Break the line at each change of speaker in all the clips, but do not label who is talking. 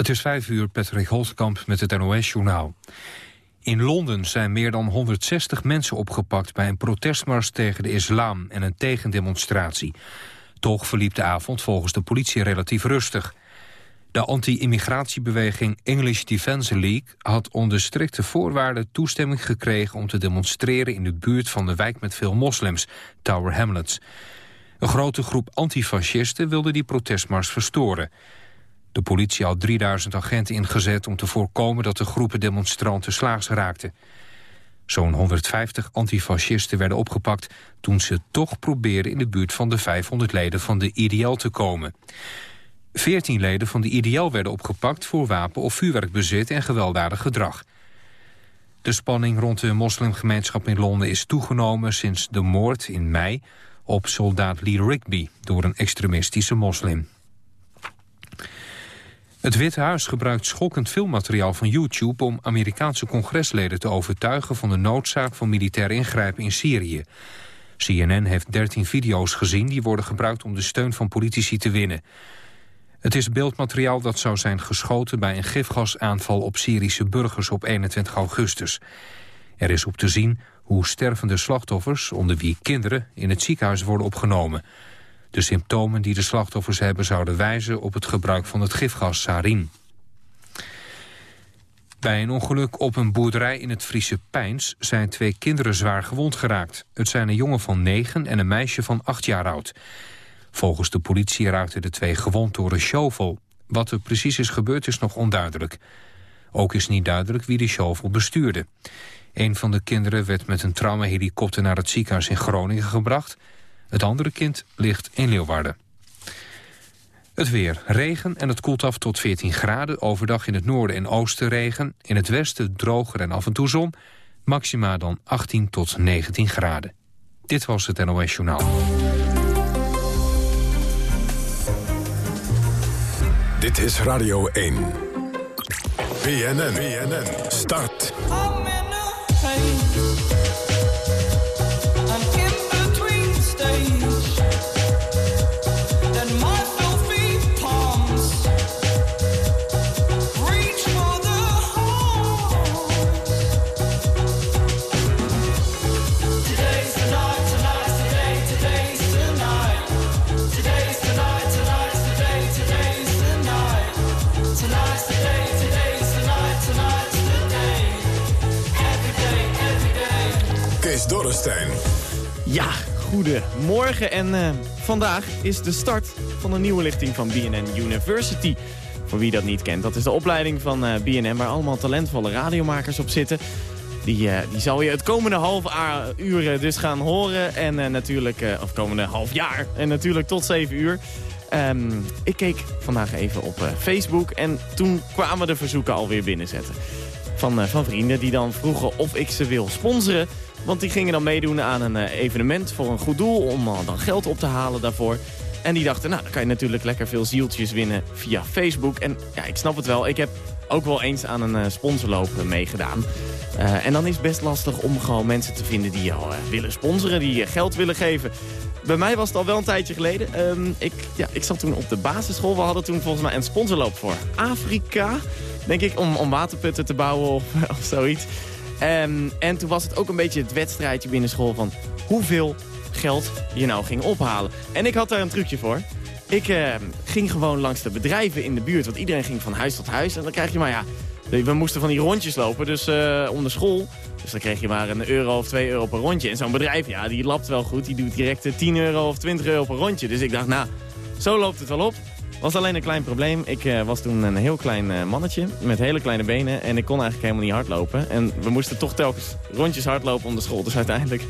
Het is vijf uur, Patrick Holtkamp met het NOS-journaal. In Londen zijn meer dan 160 mensen opgepakt... bij een protestmars tegen de islam en een tegendemonstratie. Toch verliep de avond volgens de politie relatief rustig. De anti-immigratiebeweging English Defence League... had onder strikte voorwaarden toestemming gekregen... om te demonstreren in de buurt van de wijk met veel moslims, Tower Hamlets. Een grote groep antifascisten wilde die protestmars verstoren... De politie had 3000 agenten ingezet om te voorkomen dat de groepen demonstranten slaags raakten. Zo'n 150 antifascisten werden opgepakt toen ze toch probeerden in de buurt van de 500 leden van de IDL te komen. 14 leden van de IDL werden opgepakt voor wapen- of vuurwerkbezit en gewelddadig gedrag. De spanning rond de moslimgemeenschap in Londen is toegenomen sinds de moord in mei op soldaat Lee Rigby door een extremistische moslim. Het Witte Huis gebruikt schokkend filmmateriaal van YouTube... om Amerikaanse congresleden te overtuigen van de noodzaak van militair ingrijpen in Syrië. CNN heeft 13 video's gezien die worden gebruikt om de steun van politici te winnen. Het is beeldmateriaal dat zou zijn geschoten bij een gifgasaanval op Syrische burgers op 21 augustus. Er is op te zien hoe stervende slachtoffers, onder wie kinderen, in het ziekenhuis worden opgenomen... De symptomen die de slachtoffers hebben zouden wijzen op het gebruik van het gifgas sarin. Bij een ongeluk op een boerderij in het Friese Pijns zijn twee kinderen zwaar gewond geraakt. Het zijn een jongen van negen en een meisje van acht jaar oud. Volgens de politie raakten de twee gewond door een shovel. Wat er precies is gebeurd is nog onduidelijk. Ook is niet duidelijk wie de shovel bestuurde. Een van de kinderen werd met een traumahelikopter naar het ziekenhuis in Groningen gebracht. Het andere kind ligt in Leeuwarden. Het weer. Regen en het koelt af tot 14 graden. Overdag in het noorden en oosten regen. In het westen droger en af en toe zon. Maxima dan 18 tot 19 graden. Dit was het NOS Journaal.
Dit is Radio 1. BNN. BNN. Start.
Ja, goedemorgen. En uh, vandaag is de start van een nieuwe lichting van BNN University. Voor wie dat niet kent, dat is de opleiding van uh, eh, BNN... waar allemaal talentvolle radiomakers op zitten. Die, uh, die zal je het komende half uur dus gaan horen. En natuurlijk, of komende half jaar. En natuurlijk tot 7 uur. Um, ik keek vandaag even op Facebook en toen kwamen de verzoeken alweer binnenzetten. Van, van vrienden die dan vroegen of ik ze wil sponsoren... Want die gingen dan meedoen aan een eh, evenement voor een goed doel... om uh, dan geld op te halen daarvoor. En die dachten, nou, dan kan je natuurlijk lekker veel zieltjes winnen via Facebook. En ja, ik snap het wel. Ik heb ook wel eens aan een uh, sponsorloop meegedaan. en dan is het best lastig om gewoon mensen te vinden die jou willen sponsoren... die je geld willen geven. Bij mij was het al wel een tijdje geleden. Um, ik, ja, ik zat toen op de basisschool. We hadden toen volgens mij een sponsorloop voor Afrika. Denk ik, om, om waterputten te bouwen of, of zoiets. Um, en toen was het ook een beetje het wedstrijdje binnen school van hoeveel geld je nou ging ophalen. En ik had daar een trucje voor. Ik uh, ging gewoon langs de bedrijven in de buurt, want iedereen ging van huis tot huis. En dan krijg je maar, ja, we moesten van die rondjes lopen, dus uh, om de school. Dus dan kreeg je maar een euro of twee euro per rondje. En zo'n bedrijf, ja, die lapt wel goed. Die doet direct 10 eh, euro of 20 euro per rondje. Dus ik dacht, nou, zo loopt het wel op was alleen een klein probleem. Ik uh, was toen een heel klein uh, mannetje met hele kleine benen. En ik kon eigenlijk helemaal niet hardlopen. En we moesten toch telkens rondjes hardlopen om de school. Dus uiteindelijk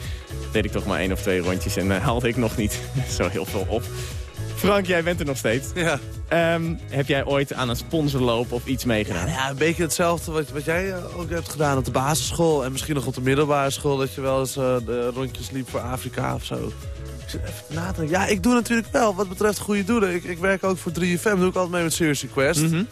deed ik toch maar één of twee rondjes. En uh, haalde ik nog niet zo heel veel op. Frank, jij bent er nog steeds.
Ja.
Um, heb jij ooit aan een sponsorloop of iets meegedaan?
Ja, ja, een beetje hetzelfde wat, wat jij ook hebt gedaan op de basisschool. En misschien nog op de middelbare school. Dat je wel eens de rondjes liep voor Afrika of zo even. Ja, ik doe natuurlijk wel wat betreft goede doelen. Ik, ik werk ook voor 3FM, doe ik altijd mee met Serious Request.
Mhm.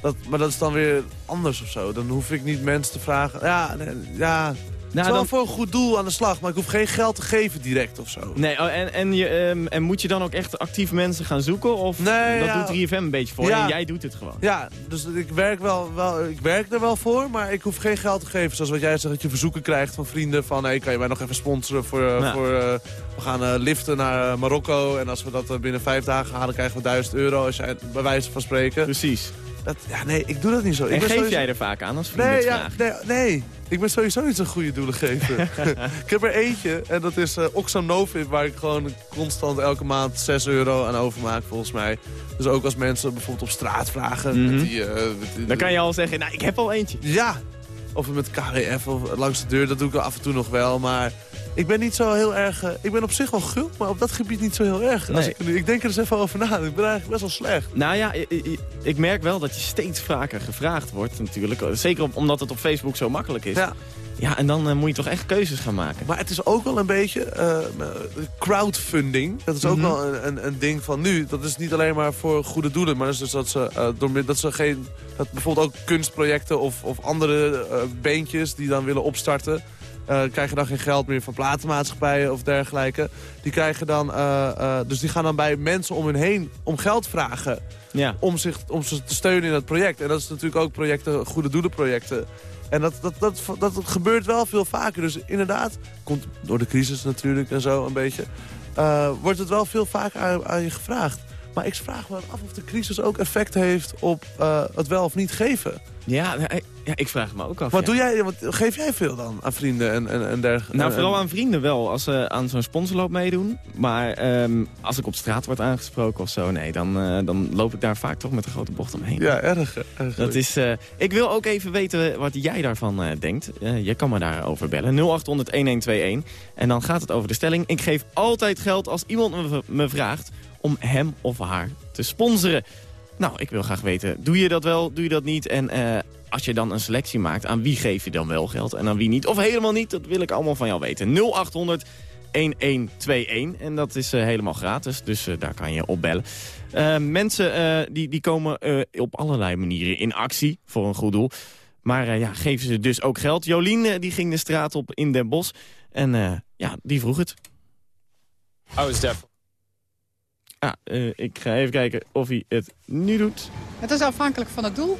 dat, maar dat is dan weer anders of zo. Dan hoef ik niet mensen te vragen. Ja, ja Nou, wel dan... voor een goed doel aan de slag, maar ik hoef geen geld te geven direct of zo.
Nee, oh, en, en, je, ehm, en moet je dan ook echt actief mensen gaan zoeken? Of nee, dat doet 3FM een beetje voor en jij doet het gewoon?
Ja, dus ik werk, wel, wel, ik werk er wel voor, maar ik hoef geen geld te geven. Zoals wat jij zegt, dat je verzoeken krijgt van vrienden van... hey, kan je mij nog even sponsoren voor... Eh, voor uh, we gaan uh, liften naar Marokko en als we dat binnen vijf dagen halen krijgen we 1000 euro. Als jij bij wijze van spreken.
Precies.
Dat, ja, nee, ik doe dat niet zo.
En
ik
geef jij er vaak aan als vrienden
nee, ja, nee, nee, ik ben sowieso niet zo'n goede doelengever. ik heb er eentje en dat is uh, waar ik gewoon constant elke maand 6 euro aan overmaak volgens mij. Dus ook als mensen bijvoorbeeld op straat vragen... met mhm. die, uh,
Dan kan je al zeggen, nou, ik heb al eentje.
Ja, of met KWF of langs de deur, dat doe ik af en toe nog wel. Maar ik ben niet zo heel erg... Uh, ik ben op zich wel gul, maar op dat gebied niet zo heel erg. Als ik, ik, denk er eens even over na. Ik ben eigenlijk best wel slecht.
Nou ja, ik, ik, merk wel dat je steeds vaker gevraagd wordt natuurlijk. Zeker omdat het op Facebook zo makkelijk is. Ja. Ja, en dan uh, moet je toch echt keuzes gaan maken.
Maar het is ook wel een beetje uh, crowdfunding. Dat is ook mhm. wel een, een, een, ding van nu. Dat is niet alleen maar voor goede doelen. Maar dat is dus dat ze, uh, door, dat ze geen... Dat bijvoorbeeld ook kunstprojecten of, of andere beentjes die dan willen opstarten... Uh, krijgen dan geen geld meer van platenmaatschappijen of dergelijke. Die krijgen dan, uh, uh, dus die gaan dan bij mensen om hun heen om geld vragen. Ja. Om, zich, om ze te steunen in het project. En dat is natuurlijk ook projecten, goede doelenprojecten. En dat, dat, dat, dat, dat gebeurt wel veel vaker. Dus inderdaad, komt door de crisis natuurlijk en zo een beetje... wordt het wel veel vaker aan, aan je gevraagd. Maar ik vraag me af of de crisis ook effect heeft op het wel of niet geven.
Ja, ja, ik vraag me ook af.
Wat doe jij, wat geef jij veel dan aan vrienden en, en, en dergelijke?
Nou, vooral aan vrienden wel, als ze aan zo'n sponsorloop meedoen. Maar ehm, als ik op straat word aangesproken of zo, nee, dan, uh, dan loop ik daar vaak toch met een grote bocht omheen.
Ja, erg. erg
dat is, uh, ik wil ook even weten wat jij daarvan uh, denkt. je kan me daarover bellen. 0800-1121. En dan gaat het over de stelling. Ik geef altijd geld als iemand me, me vraagt om hem of haar te sponsoren. Nou, ik wil graag weten, doe je dat wel, doe je dat niet? En uh, als je dan een selectie maakt, aan wie geef je dan wel geld en aan wie niet? Of helemaal niet, dat wil ik allemaal van jou weten. 0800 1121 en dat is uh, helemaal gratis, dus uh, daar kan je op bellen. mensen die, die komen op allerlei manieren in actie voor een goed doel. Maar ja, geven ze dus ook geld. Jolien die ging de straat op in Den Bosch en ja, die vroeg het.
Oh, is def.
Ah, uh, ik ga even kijken of hij het nu doet.
Het is afhankelijk van het doel.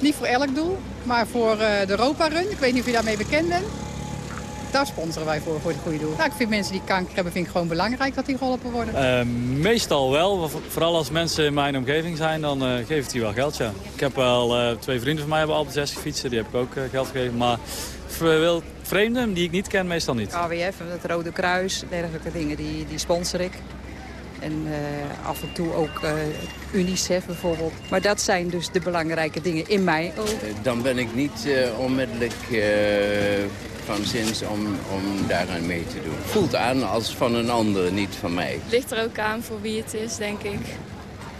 Niet voor elk doel, maar voor uh, de Europa Run. Ik weet niet of je daarmee bekend bent. Daar sponsoren wij voor, voor het goede doel. Nou, ik vind mensen die kanker hebben, vind ik gewoon belangrijk dat die geholpen worden.
Uh, meestal wel. Vooral als mensen in mijn omgeving zijn, dan uh, geef ik die wel geld, ja. Ik heb wel, twee vrienden van mij hebben al 60 fietsen, die heb ik ook geld gegeven. Maar voor vreemden die ik niet ken, meestal niet.
AWF, het Rode Kruis, dergelijke dingen, die, die sponsor ik. En uh, af en toe ook uh, UNICEF bijvoorbeeld. Maar dat zijn dus de belangrijke dingen in mij ook. Eh,
dan ben ik niet onmiddellijk van zins om, om daaraan mee te doen. Voelt aan als van een ander, niet van mij.
Het ligt er ook aan voor wie het is, denk ik.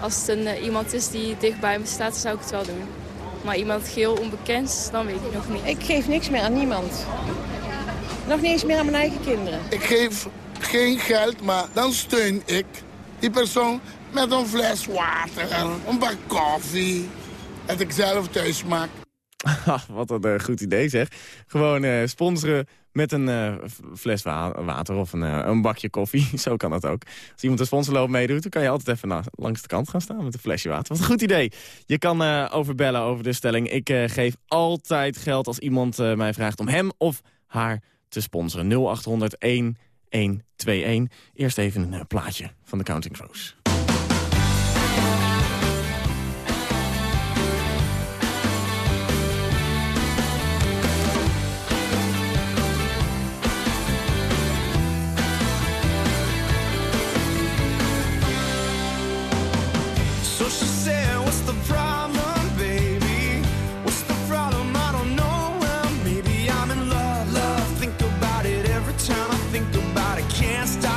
Als het een, iemand is die dicht bij me staat, zou ik het wel doen. Maar iemand geheel onbekend, dan weet ik nog niet.
Ik geef niks meer aan niemand. Nog niet eens meer aan mijn eigen kinderen.
Ik geef geen geld, maar dan steun ik die persoon met een fles water, een bak koffie. Dat ik zelf thuis maak.
Wat een uh, goed idee zeg. Gewoon uh, sponsoren met een uh, fles wa water of een, een, bakje koffie. Zo kan dat ook. Als iemand een sponsorloop meedoet, dan kan je altijd even langs de kant gaan staan met een flesje water. Wat een goed idee. Je kan overbellen over de stelling. Ik geef altijd geld als iemand mij vraagt om hem of haar te sponsoren. 0801 121. Eerst even een eh, plaatje van de Counting Crows.
think about it, can't stop.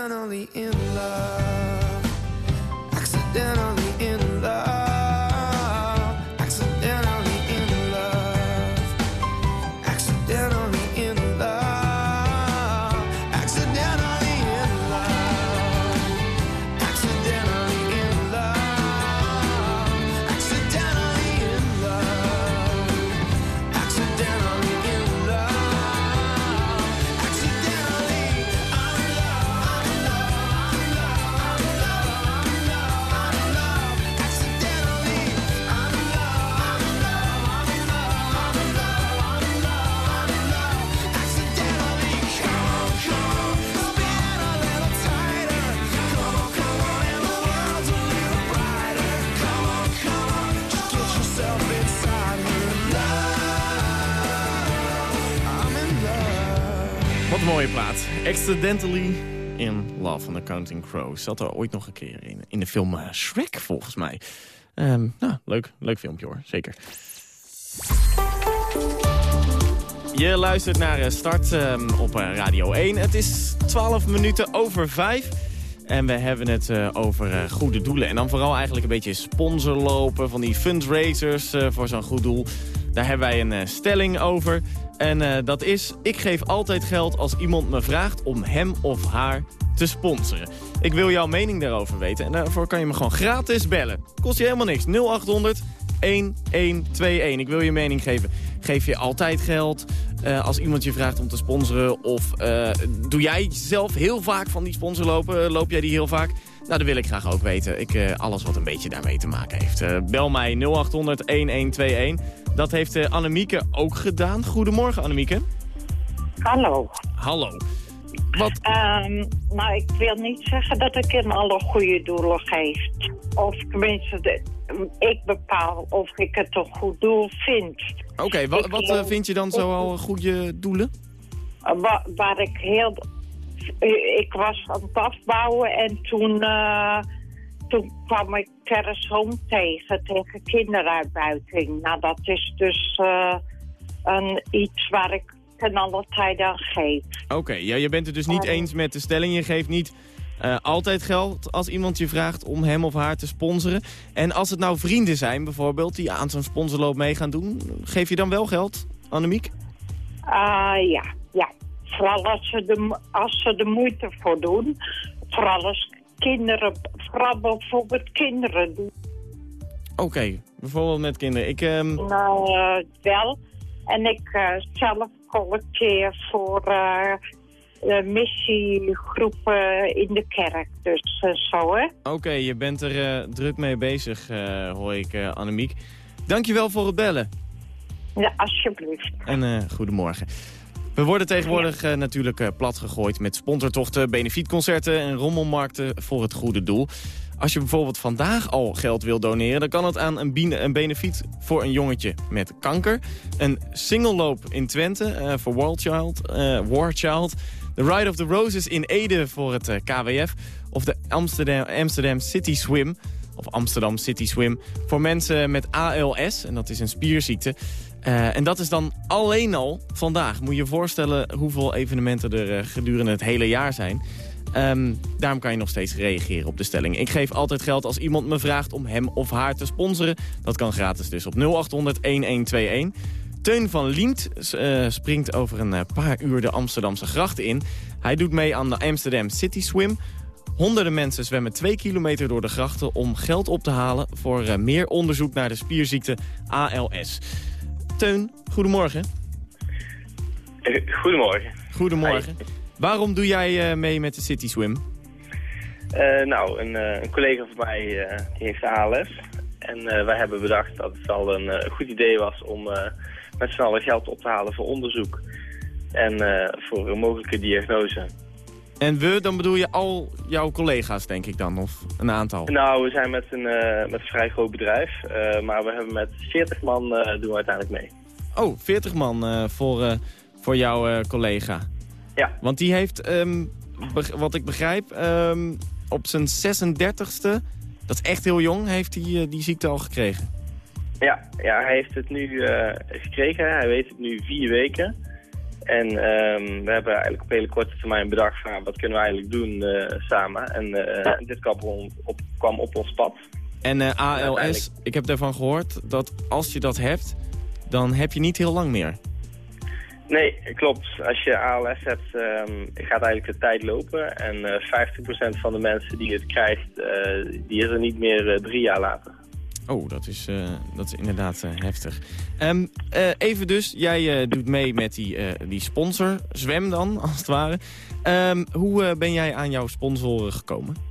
Accidentally in love. Accidentally in Love
van The Counting Crows. Zat er ooit nog een keer in, in de film eh, Shrek, volgens mij. Ehm, nou, leuk, leuk filmpje hoor, zeker. Je luistert naar eh, Start ehm, op eh, Radio 1. Het is 12 minuten over 5. En we hebben het over goede doelen. En dan vooral eigenlijk een beetje sponsorlopen van die fundraisers voor zo'n goed doel. Daar hebben wij een stelling over. En eh, dat is, ik geef altijd geld als iemand me vraagt om hem of haar te sponsoren. Ik wil jouw mening daarover weten. En daarvoor kan je me gewoon gratis bellen. Kost je helemaal niks. 0800 1121. Ik wil je mening geven. Geef je altijd geld eh, als iemand je vraagt om te sponsoren? Of eh, doe jij zelf heel vaak van die sponsor lopen? Loop jij die heel vaak? Nou, dat wil ik graag ook weten. Ik, alles wat een beetje daarmee te maken heeft. Bel mij 0800 1121. Dat heeft eh, Annemieke ook gedaan. Goedemorgen, Annemieke.
Hallo.
Hallo. Wat?
Nou, ik wil niet zeggen dat ik in alle goede doelen geef. Of tenminste, de- ik bepaal of ik het een goed doel vind.
Oké, wa- wat eh, vind je dan zo al goede doelen?
Wa- waar ik heel... Ik was aan het afbouwen en toen, eh, toen kwam ik Terrace Home tegen, tegen kinderuitbuiting. Nou, dat is dus eh, een, iets waar ik ten alle tijde aan geef.
Oké, ja, je bent het dus niet eens met de stelling. Je geeft niet eh, altijd geld als iemand je vraagt om hem of haar te sponsoren. En als het nou vrienden zijn bijvoorbeeld die aan zo'n sponsorloop mee gaan doen... geef je dan wel geld, Annemiek?
Ah ja, ja. Vooral als ze, de, als ze de moeite voor doen. Vooral als kinderen, vooral bijvoorbeeld kinderen doen.
Oké, bijvoorbeeld met kinderen. Ik, ehm,
Nou, eh, wel. En ik eh, zelf collecteer voor eh, missiegroepen in de kerk. Dus zo, hè.
Oké, je bent er druk mee bezig, hoor ik, Annemiek. Dankjewel voor het bellen.
Ja, alsjeblieft.
En goedemorgen. We worden tegenwoordig eh, natuurlijk eh, platgegooid met sponsortochten, benefietconcerten en rommelmarkten voor het goede doel. Als je bijvoorbeeld vandaag al geld wil doneren, dan kan het aan een, een benefiet voor een jongetje met kanker. Een singelloop in Twente eh, voor World Child, War Child. De Ride of the Roses in Ede voor het KWF. Of de Amsterdam, Amsterdam City Swim, of Amsterdam City Swim, voor mensen met ALS. En dat is een spierziekte. Eh, en dat is dan alleen al vandaag. Moet je je voorstellen hoeveel evenementen er eh, gedurende het hele jaar zijn. Ehm, daarom kan je nog steeds reageren op de stelling. Ik geef altijd geld als iemand me vraagt om hem of haar te sponsoren. Dat kan gratis dus op 0800-1121. Teun van Liemt eh, springt over een paar uur de Amsterdamse grachten in. Hij doet mee aan de Amsterdam City Swim. Honderden mensen zwemmen twee kilometer door de grachten om geld op te halen... voor meer onderzoek naar de spierziekte ALS. Teun, goedemorgen.
Eh, Goedemorgen.
Goedemorgen. Waarom doe jij eh, mee met de City Swim?
Eh, nou, een, eh, een collega van mij eh, die heeft ALS. En eh, wij hebben bedacht dat het al een eh, goed idee was om eh, met z'n allen geld op te halen voor onderzoek. En eh, voor een mogelijke diagnose.
En we, dan bedoel je al jouw collega's, denk ik dan, of een aantal?
Nou, we zijn met een, eh, met een vrij groot bedrijf, eh, maar we hebben met 40 man eh, doen we uiteindelijk mee.
Oh, 40 man voor, voor jouw collega.
Ja.
Want die heeft, ehm, wat ik begrijp, ehm, op zijn 36e, dat is echt heel jong, heeft hij die ziekte al gekregen.
Ja, ja hij heeft het nu gekregen. Hij weet het nu vier weken. En ehm, we hebben eigenlijk op hele korte termijn bedacht van wat kunnen we eigenlijk doen eh, samen. En eh, dit kwam op, op, kwam op ons pad.
En eh, ALS, ik heb daarvan gehoord dat als je dat hebt, dan heb je niet heel lang meer.
Nee, klopt. Als je ALS hebt, ehm, gaat eigenlijk de tijd lopen. En eh 50% van de mensen die het krijgt, eh, die is er niet meer drie jaar later.
Oh, dat is, eh, dat is inderdaad eh, heftig. Ehm, eh, even dus, jij doet mee met die, die sponsor, Zwem dan, als het ware. Ehm, hoe ben jij aan jouw sponsoren gekomen?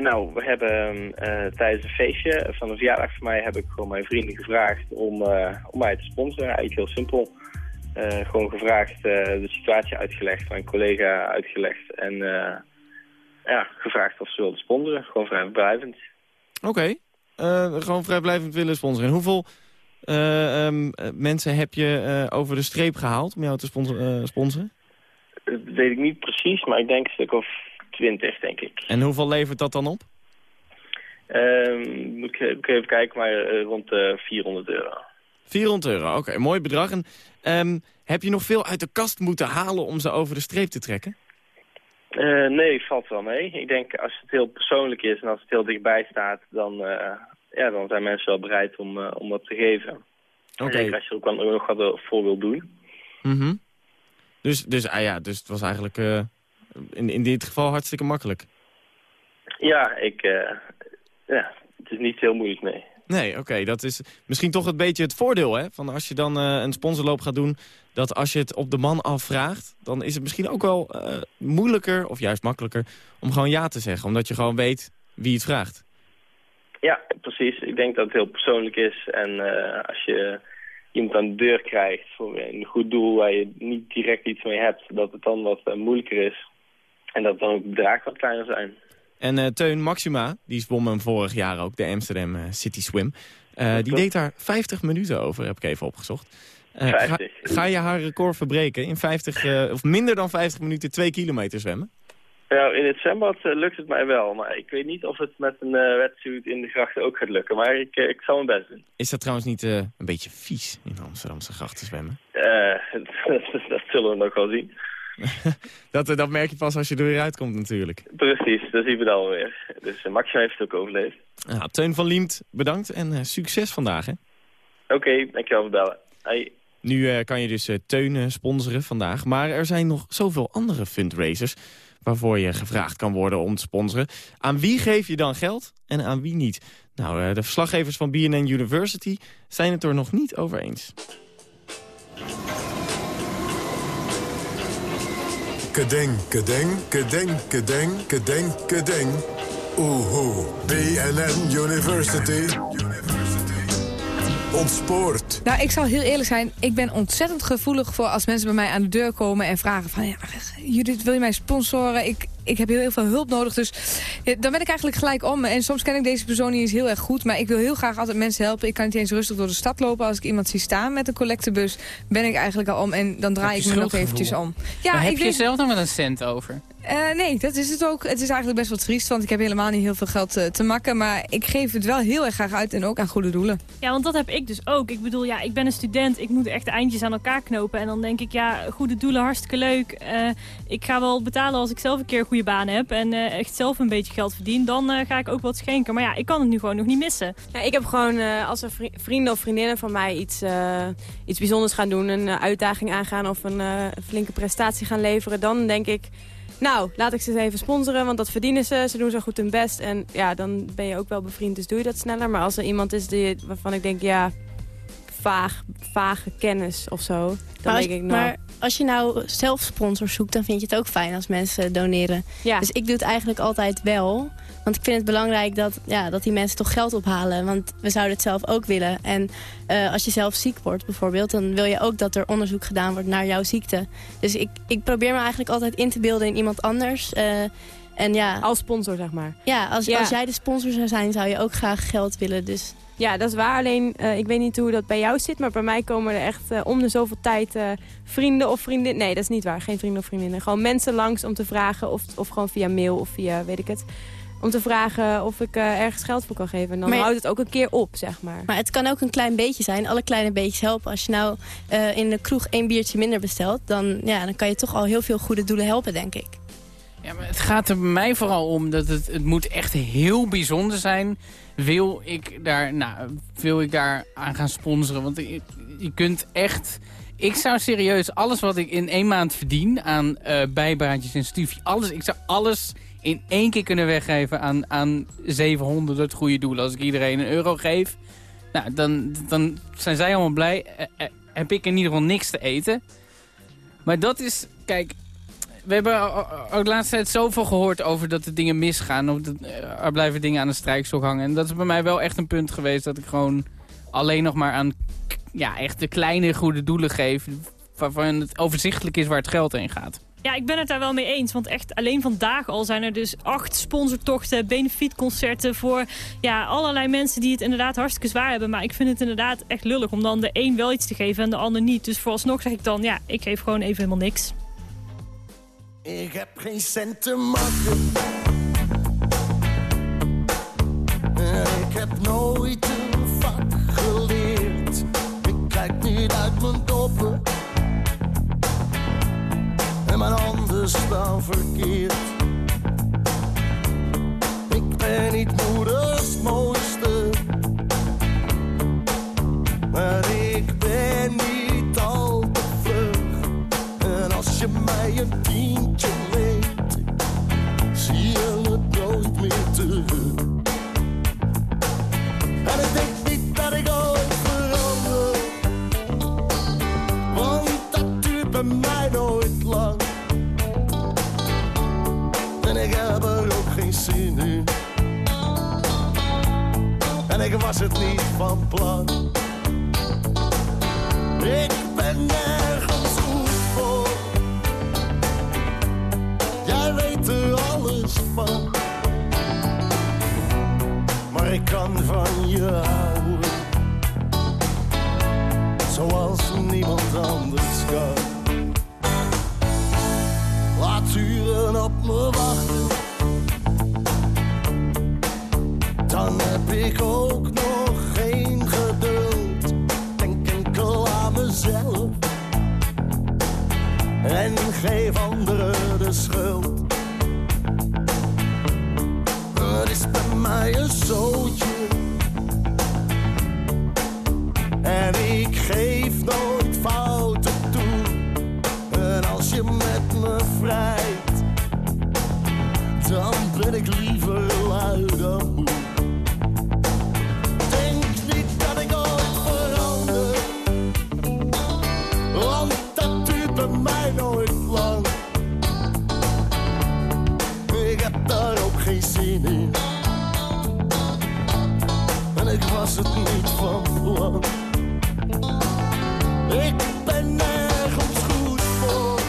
Nou, we hebben eh, tijdens een feestje van een verjaardag van mij heb ik gewoon mijn vrienden gevraagd om, om mij te sponsoren. Eigenlijk heel simpel. Gewoon gevraagd, de situatie uitgelegd, mijn collega uitgelegd en ja, gevraagd of ze wilden sponsoren. Gewoon vrijblijvend.
Oké, gewoon vrijblijvend willen sponsoren. En hoeveel eh, ehm, eh, mensen heb je eh, over de streep gehaald om jou te sponsor- eh, sponsoren?
Dat weet ik niet precies, maar ik denk een stuk of twintig, denk ik.
En hoeveel levert dat dan op?
Ehm, moet, ik, even kijken, maar eh, rond de 400 euro.
400 euro, oké, mooi bedrag. En ehm, heb je nog veel uit de kast moeten halen om ze over de streep te trekken?
Eh, nee, valt wel mee. Ik denk als het heel persoonlijk is en als het heel dichtbij staat, dan, eh, ja, dan zijn mensen wel bereid om, eh, om dat te geven.
Oké.
Zeker als je er ook wel nog wat voor wil doen.
Mhm. Dus, dus, ah ja, dus het was eigenlijk in, in dit geval hartstikke makkelijk.
Ja, ik, ja, het is niet heel moeilijk, nee.
Nee, oké, dat is misschien toch een beetje het voordeel, hè? Van als je dan eh, een sponsorloop gaat doen, dat als je het op de man afvraagt, dan is het misschien ook wel eh, moeilijker, of juist makkelijker, om gewoon ja te zeggen. Omdat je gewoon weet wie het vraagt.
Ja, precies. Ik denk dat het heel persoonlijk is. En eh, als je iemand aan de deur krijgt voor een goed doel waar je niet direct iets mee hebt, dat het dan wat moeilijker is. En dat dan ook bedragen wat kleiner zijn.
En eh, Teun Maxima, die zwom hem vorig jaar ook, de Amsterdam eh, City Swim. Eh, die
klopt.
deed daar 50 minuten over, heb ik even opgezocht. Ga,
50.
ga je haar record verbreken in 50, eh, of minder dan 50 minuten 2 kilometer zwemmen?
Nou, in het zwembad lukt het mij wel, maar ik weet niet of het met een eh wetsuit in de grachten ook gaat lukken. Maar ik, ik zal mijn best doen.
Is dat trouwens niet een beetje vies in Amsterdamse grachten zwemmen?
Dat zullen we nog wel zien.
Dat, eh, dat merk je pas als je er weer uitkomt natuurlijk.
Precies, dat zien we dan weer. Dus uh, Maxima heeft het ook overleefd.
Nou, Teun van Liemt, bedankt en eh, succes vandaag.
Oké, dankjewel voor bellen. Hoi.
Nu kan je dus Teun sponsoren vandaag. Maar er zijn nog zoveel andere fundraisers waarvoor je gevraagd kan worden om te sponsoren. Aan wie geef je dan geld en aan wie niet? Nou, de verslaggevers van BNN University zijn het er nog niet over eens.
Kedeng, kedeng, kedeng, kedeng, kedeng, kedeng. Oehoe. BNN University. Ontspoort.
Nou, ik zal heel eerlijk zijn. Ik ben ontzettend gevoelig voor als mensen bij mij aan de deur komen en vragen van... Ja, Judith, wil je mij sponsoren? Ik, ik heb heel, heel veel hulp nodig. Dus dan ben ik eigenlijk gelijk om. En soms ken ik deze persoon niet eens heel erg goed. Maar ik wil heel graag altijd mensen helpen. Ik kan niet eens rustig door de stad lopen. Als ik iemand zie staan met een collectebus, ben ik eigenlijk al om. En dan draai ik me nog eventjes om. Ja,
maar heb
ik
je
weet-
zelf nog wel een cent over?
Eh, nee, dat is het ook. Het is eigenlijk best wel triest, want ik heb helemaal niet heel veel geld eh, te makken. Maar ik geef het wel heel erg graag uit en ook aan goede doelen.
Ja, want dat heb ik dus ook. Ik bedoel, ja, ik ben een student. Ik moet echt de eindjes aan elkaar knopen. En dan denk ik, ja, goede doelen, hartstikke leuk. Eh, ik ga wel betalen als ik zelf een keer een goede baan heb. En eh, echt zelf een beetje geld verdien. Dan ga ik ook wat schenken. Maar ja, ik kan het nu gewoon nog niet missen.
Ja, ik heb gewoon, eh, als er vri- vrienden of vriendinnen van mij iets, eh, iets bijzonders gaan doen... een uitdaging aangaan of een eh, flinke prestatie gaan leveren... dan denk ik, nou, laat ik ze eens even sponsoren, want dat verdienen ze. Ze doen zo goed hun best. En ja, dan ben je ook wel bevriend, dus doe je dat sneller. Maar als er iemand is die, waarvan ik denk, ja, vaag, vage kennis of zo... dan
Maar als,
denk ik, nou...
maar
als je nou zelf sponsors zoekt, dan vind je het ook fijn als mensen doneren.
Ja.
Dus ik doe het eigenlijk altijd wel. Want ik vind het belangrijk dat, ja, dat die mensen toch geld ophalen. Want we zouden het zelf ook willen. En eh, als je zelf ziek wordt bijvoorbeeld... dan wil je ook dat er onderzoek gedaan wordt naar jouw ziekte. Dus ik, ik probeer me eigenlijk altijd in te beelden in iemand anders. eh, en ja,
Als sponsor, zeg maar.
ja, als,
Ja.
als jij de sponsor zou zijn, zou je ook graag geld willen. Dus
Ja, dat is waar. Alleen, eh, ik weet niet hoe dat bij jou zit, maar bij mij komen er echt eh, om de zoveel tijd eh, vrienden of vriendinnen... Nee, dat is niet waar. Geen vrienden of vriendinnen. Gewoon mensen langs om te vragen, of, of gewoon via mail of via, weet ik het... Om te vragen of ik ergens geld voor kan geven. En dan
Maar-
houdt het ook een keer op, zeg maar.
Maar het kan ook een klein beetje zijn. Alle kleine beetjes helpen. Als je nou in de kroeg één biertje minder bestelt... Dan, ja, dan kan je toch al heel veel goede doelen helpen, denk ik.
Ja, het gaat er mij vooral om dat het, het moet echt heel bijzonder zijn. Wil ik daar, nou, wil ik daar aan gaan sponsoren? Want je, kunt echt... Ik zou serieus alles wat ik in één maand verdien aan eh, bijbaantjes en studie... Alles, ik zou alles in één keer kunnen weggeven aan, aan 700 het goede doel. Als ik iedereen een euro geef, nou, dan, dan zijn zij allemaal blij. Eh, eh, heb ik in ieder geval niks te eten. Maar dat is, kijk, we hebben ook de laatste tijd zoveel gehoord over dat er dingen misgaan. Of dat, eh, er blijven dingen aan de strijkstok hangen. En dat is bij mij wel echt een punt geweest dat ik gewoon alleen nog maar aan ja, echt de kleine goede doelen geef. Waarvan het overzichtelijk is waar het geld heen gaat.
Ja, ik ben het daar wel mee eens. Want echt alleen vandaag al zijn er dus acht sponsortochten, benefietconcerten... voor ja, allerlei mensen die het inderdaad hartstikke zwaar hebben. Maar ik vind het inderdaad echt lullig om dan de een wel iets te geven en de ander niet. Dus vooralsnog zeg ik dan, ja, ik geef gewoon even helemaal niks.
Ik heb geen cent te makken. En ik heb nooit een vak geleerd. Ik kijk niet uit mijn doppen. En mijn handen staan verkeerd. Ik ben niet moeders mooiste. Maar zie je het nooit meer terug. En ik denk niet dat ik ooit verander, want dat duurt bij mij nooit lang. En ik heb er ook geen zin in. En ik was het niet van plan. Ik ben nergens van. Maar ik kan van je houden. Zoals niemand anders kan. Laat uren op me wachten. Dan heb ik ook nog geen geduld. Denk enkel aan mezelf. En geef anderen de schuld. Mij een zootje. En ik geef nooit fouten toe. En als je met me vrijt, dan ben ik Het niet van plan. Ik ben nergens goed voor.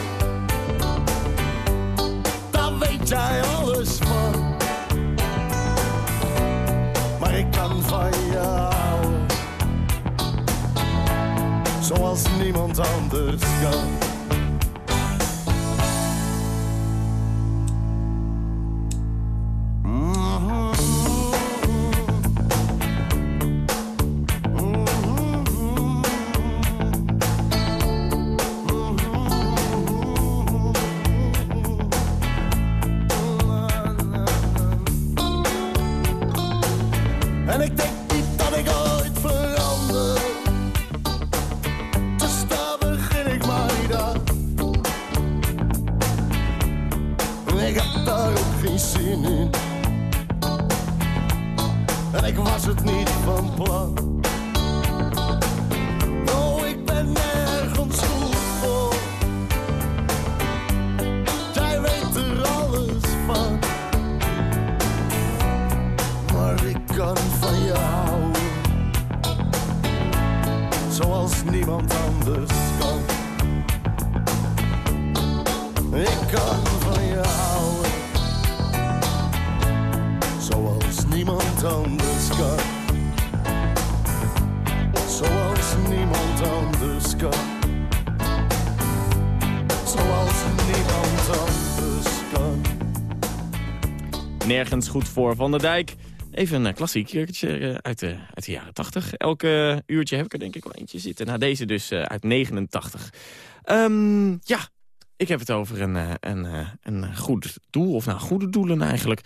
Daar weet jij alles van. Maar ik kan van houden. Zoals niemand anders kan. Nergens goed voor
Van der Dijk. Even een klassiekertje eh, uit de, uit de jaren 80. Elke uurtje heb ik er denk ik wel eentje zitten. Nou, deze dus eh, uit 89. Ehm, ja, ik heb het over een, eh, een, eh, een goed doel. Of nou, goede doelen eigenlijk.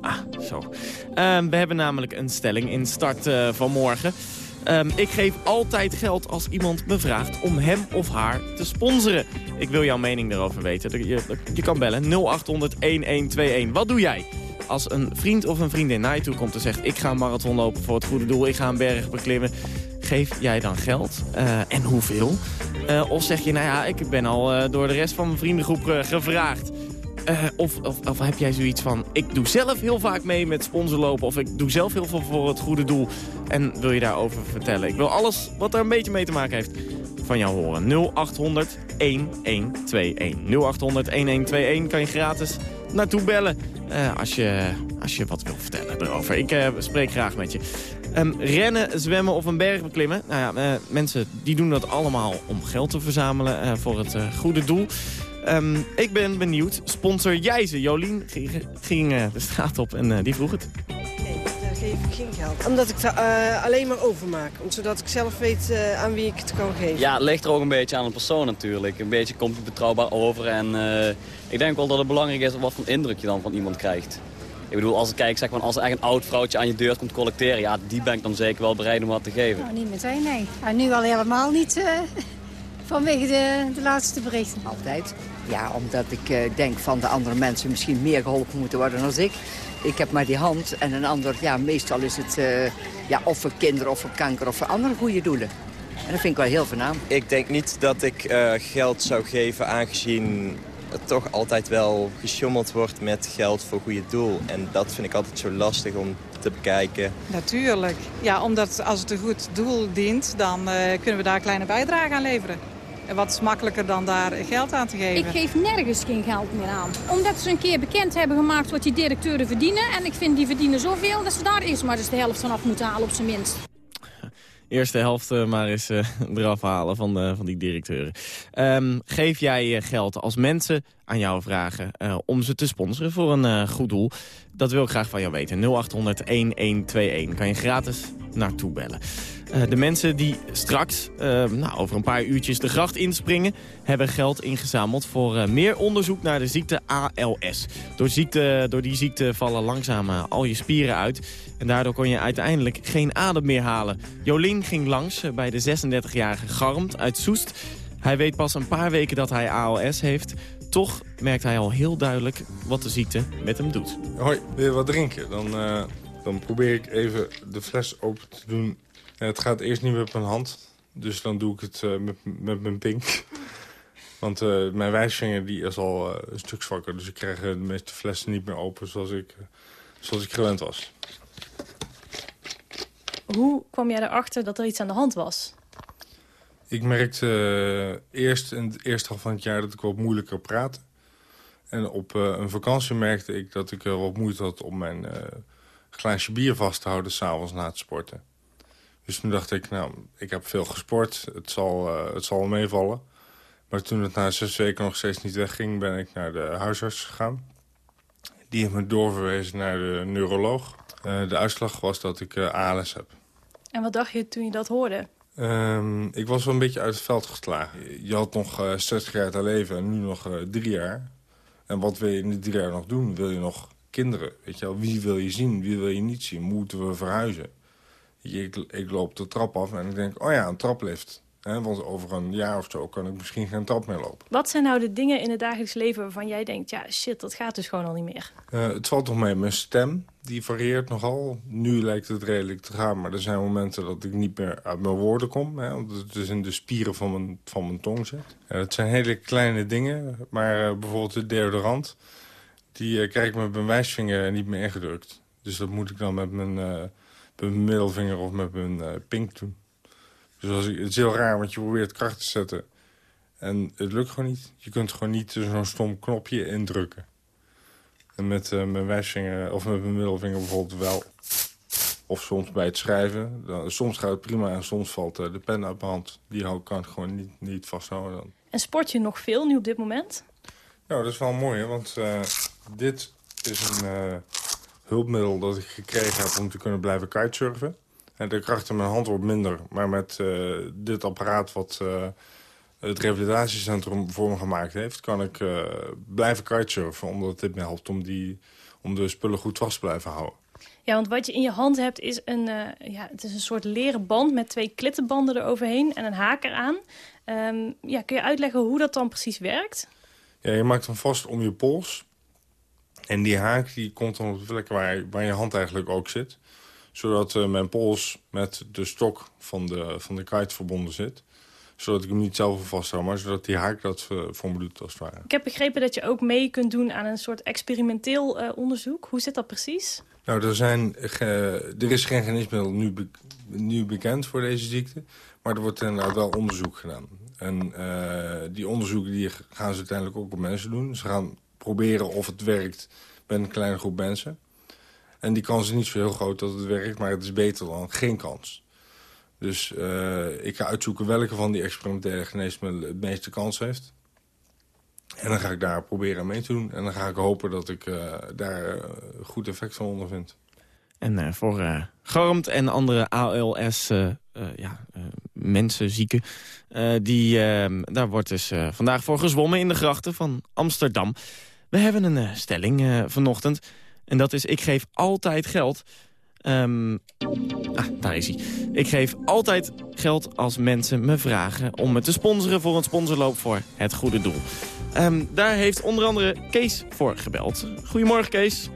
Ah, zo. Ehm, we hebben namelijk een stelling in start eh, van Ehm, ik geef altijd geld als iemand me vraagt om hem of haar te sponsoren. Ik wil jouw mening daarover weten. Je, je kan bellen 0800-1121. Wat doe jij? Als een vriend of een vriendin naar je toe komt en zegt... ik ga een marathon lopen voor het goede doel, ik ga een berg beklimmen... geef jij dan geld? Eh, en hoeveel? Eh, of zeg je, nou ja, ik ben al eh, door de rest van mijn vriendengroep gevraagd... Eh, of, of, of heb jij zoiets van, ik doe zelf heel vaak mee met sponsorlopen... of ik doe zelf heel veel voor het goede doel en wil je daarover vertellen? Ik wil alles wat er een beetje mee te maken heeft van jou horen. 0800 1121. 0800 1121 kan je gratis naartoe bellen eh, als, je, als je wat wil vertellen erover. Ik eh, spreek graag met je. Ehm, rennen, zwemmen of een berg beklimmen. Nou ja, mensen die doen dat allemaal om geld te verzamelen voor het goede doel. Ehm, ik ben benieuwd. Sponsor jij ze? Jolien ging, ging eh, de straat op en eh, die vroeg het.
Daar geef ik geen geld. Omdat ik het eh, alleen maar overmaak. Om- Zodat ik zelf weet eh, aan wie ik het kan geven.
Ja, het ligt er ook een beetje aan de persoon natuurlijk. Een beetje komt het betrouwbaar over. En eh, ik denk wel dat het belangrijk is wat voor indruk je dan van iemand krijgt. Ik bedoel, als ik kijk, zeg maar, als er echt een oud vrouwtje aan je deur komt collecteren... ja, die ben ik dan zeker wel bereid om wat te geven.
Nou, niet meteen, nee. En nu al helemaal niet eh, vanwege de, de laatste berichten.
Altijd. Ja, omdat ik eh, denk van de andere mensen misschien meer geholpen moeten worden dan ik. Ik heb maar die hand en een ander, ja, meestal is het eh, ja, of voor kinderen of voor kanker of voor andere goede doelen. En dat vind ik wel heel voornaam.
Ik denk niet dat ik eh, geld zou geven aangezien er toch altijd wel gesjommeld wordt met geld voor goede doel. En dat vind ik altijd zo lastig om te bekijken.
Natuurlijk. Ja, omdat als het een goed doel dient, dan eh, kunnen we daar een kleine bijdrage aan leveren. Wat is makkelijker dan daar geld aan te geven?
Ik geef nergens geen geld meer aan. Omdat ze een keer bekend hebben gemaakt wat die directeuren verdienen. En ik vind die verdienen zoveel dat ze daar eerst maar eens de helft van af moeten halen op zijn minst.
Eerste helft eh, maar eens eh, eraf halen van, de, van die directeuren. Ehm, geef jij eh, geld als mensen aan jou vragen eh, om ze te sponsoren voor een eh, goed doel? Dat wil ik graag van jou weten. 0800-1121 kan je gratis naartoe bellen. Eh, de mensen die straks, eh, nou, over een paar uurtjes de gracht inspringen... hebben geld ingezameld voor eh, meer onderzoek naar de ziekte ALS. Door, ziekte, door die ziekte vallen langzaam al je spieren uit. En daardoor kon je uiteindelijk geen adem meer halen. Jolien ging langs bij de 36-jarige Garmt uit Soest. Hij weet pas een paar weken dat hij ALS heeft. Toch merkt hij al heel duidelijk wat de ziekte met hem doet.
Hoi, wil je wat drinken? Dan, dan probeer ik even de fles open te doen. En het gaat eerst niet met mijn hand. Dus dan doe ik het eh, met, met mijn pink. Want eh, mijn wijsvinger die is al eh, een stuk zwakker. Dus ik krijg de meeste flessen niet meer open zoals ik, zoals ik gewend was.
Hoe kwam jij erachter dat er iets aan de hand was?
Ik merkte eerst in het eerste half van het jaar dat ik wat moeilijker praatte. En op een vakantie merkte ik dat ik wat moeite had om mijn glaasje bier vast te houden s'avonds na het sporten. Dus toen dacht ik, nou, ik heb veel gesport, het zal, eh, het zal meevallen. Maar toen het na zes weken nog steeds niet wegging, ben ik naar de huisarts gegaan. Die heeft me doorverwezen naar de neuroloog. Eh, de uitslag was dat ik eh, ALS heb.
En wat dacht je toen je dat hoorde?
Ehm, ik was wel een beetje uit het veld geslagen. Je had nog eh 60 jaar te leven en nu nog drie jaar. En wat wil je in die drie jaar nog doen? Wil je nog kinderen? Weet je wel? Wie wil je zien? Wie wil je niet zien? Moeten we verhuizen? Ik, ik loop de trap af en ik denk, oh ja, een traplift. Want over een jaar of zo kan ik misschien geen trap meer lopen.
Wat zijn nou de dingen in het dagelijks leven waarvan jij denkt... ja, shit, dat gaat dus gewoon al niet meer?
Eh, het valt toch mee. Mijn stem, die varieert nogal. Nu lijkt het redelijk te gaan, maar er zijn momenten dat ik niet meer uit mijn woorden kom. Hè, omdat het dus in de spieren van mijn, van mijn tong zit. Ja, dat zijn hele kleine dingen, maar eh, bijvoorbeeld de deodorant... die eh, krijg ik met mijn wijsvinger niet meer ingedrukt. Dus dat moet ik dan met mijn, mijn middelvinger of met mijn eh, pink doen. Dus als ik, het is heel raar, want je probeert kracht te zetten... en het lukt gewoon niet. Je kunt gewoon niet zo'n stom knopje indrukken. En met eh, mijn wijsvinger, of met mijn middelvinger bijvoorbeeld wel. Of soms bij het schrijven. Dan, soms gaat het prima en soms valt eh, de pen uit mijn hand. Die hou, kan ik gewoon niet, niet vasthouden dan.
En sport je nog veel nu op dit moment?
Nou, dat is wel mooi, hè, want dit is een hulpmiddel dat ik gekregen heb om te kunnen blijven kitesurfen. En de kracht in mijn hand wordt minder. Maar met eh, dit apparaat wat eh, het revalidatiecentrum voor me gemaakt heeft... kan ik eh, blijven kitesurfen, omdat dit me helpt om, die, om de spullen goed vast te blijven houden.
Ja, want wat je in je hand hebt is een, ja, het is een soort leren band met twee klittenbanden eroverheen en een haak eraan. Ehm, ja, kun je uitleggen hoe dat dan precies werkt?
Ja, je maakt hem vast om je pols. En die haak die komt dan op de plek waar, waar je hand eigenlijk ook zit. Zodat eh, mijn pols met de stok van de, van de kite verbonden zit. Zodat ik hem niet zelf vasthoud, maar zodat die haak dat eh, voor me doet als het ware.
Ik heb begrepen dat je ook mee kunt doen aan een soort experimenteel eh, onderzoek. Hoe zit dat precies?
Nou, er, zijn ge- er is geen geneesmiddel nu, be- nu bekend voor deze ziekte. Maar er wordt inderdaad wel onderzoek gedaan. En die onderzoeken die gaan ze uiteindelijk ook op mensen doen. Ze gaan proberen of het werkt bij een kleine groep mensen. En die kans is niet zo heel groot dat het werkt, maar het is beter dan geen kans. Dus eh, ik ga uitzoeken welke van die experimentele geneesmiddelen het meeste kans heeft. En dan ga ik daar proberen mee te doen. En dan ga ik hopen dat ik eh, daar eh, goed effect van ondervind.
En eh, voor eh Garmt en andere ALS eh, ja, mensen, zieken... die, daar wordt dus vandaag voor gezwommen in de grachten van Amsterdam. We hebben een eh, stelling eh, vanochtend. En dat is, ik geef altijd geld... Ehm, ah, daar is hij. Ik geef altijd geld als mensen me vragen om me te sponsoren voor een sponsorloop voor het goede doel. Ehm, daar heeft onder andere Kees voor gebeld. Goedemorgen Kees.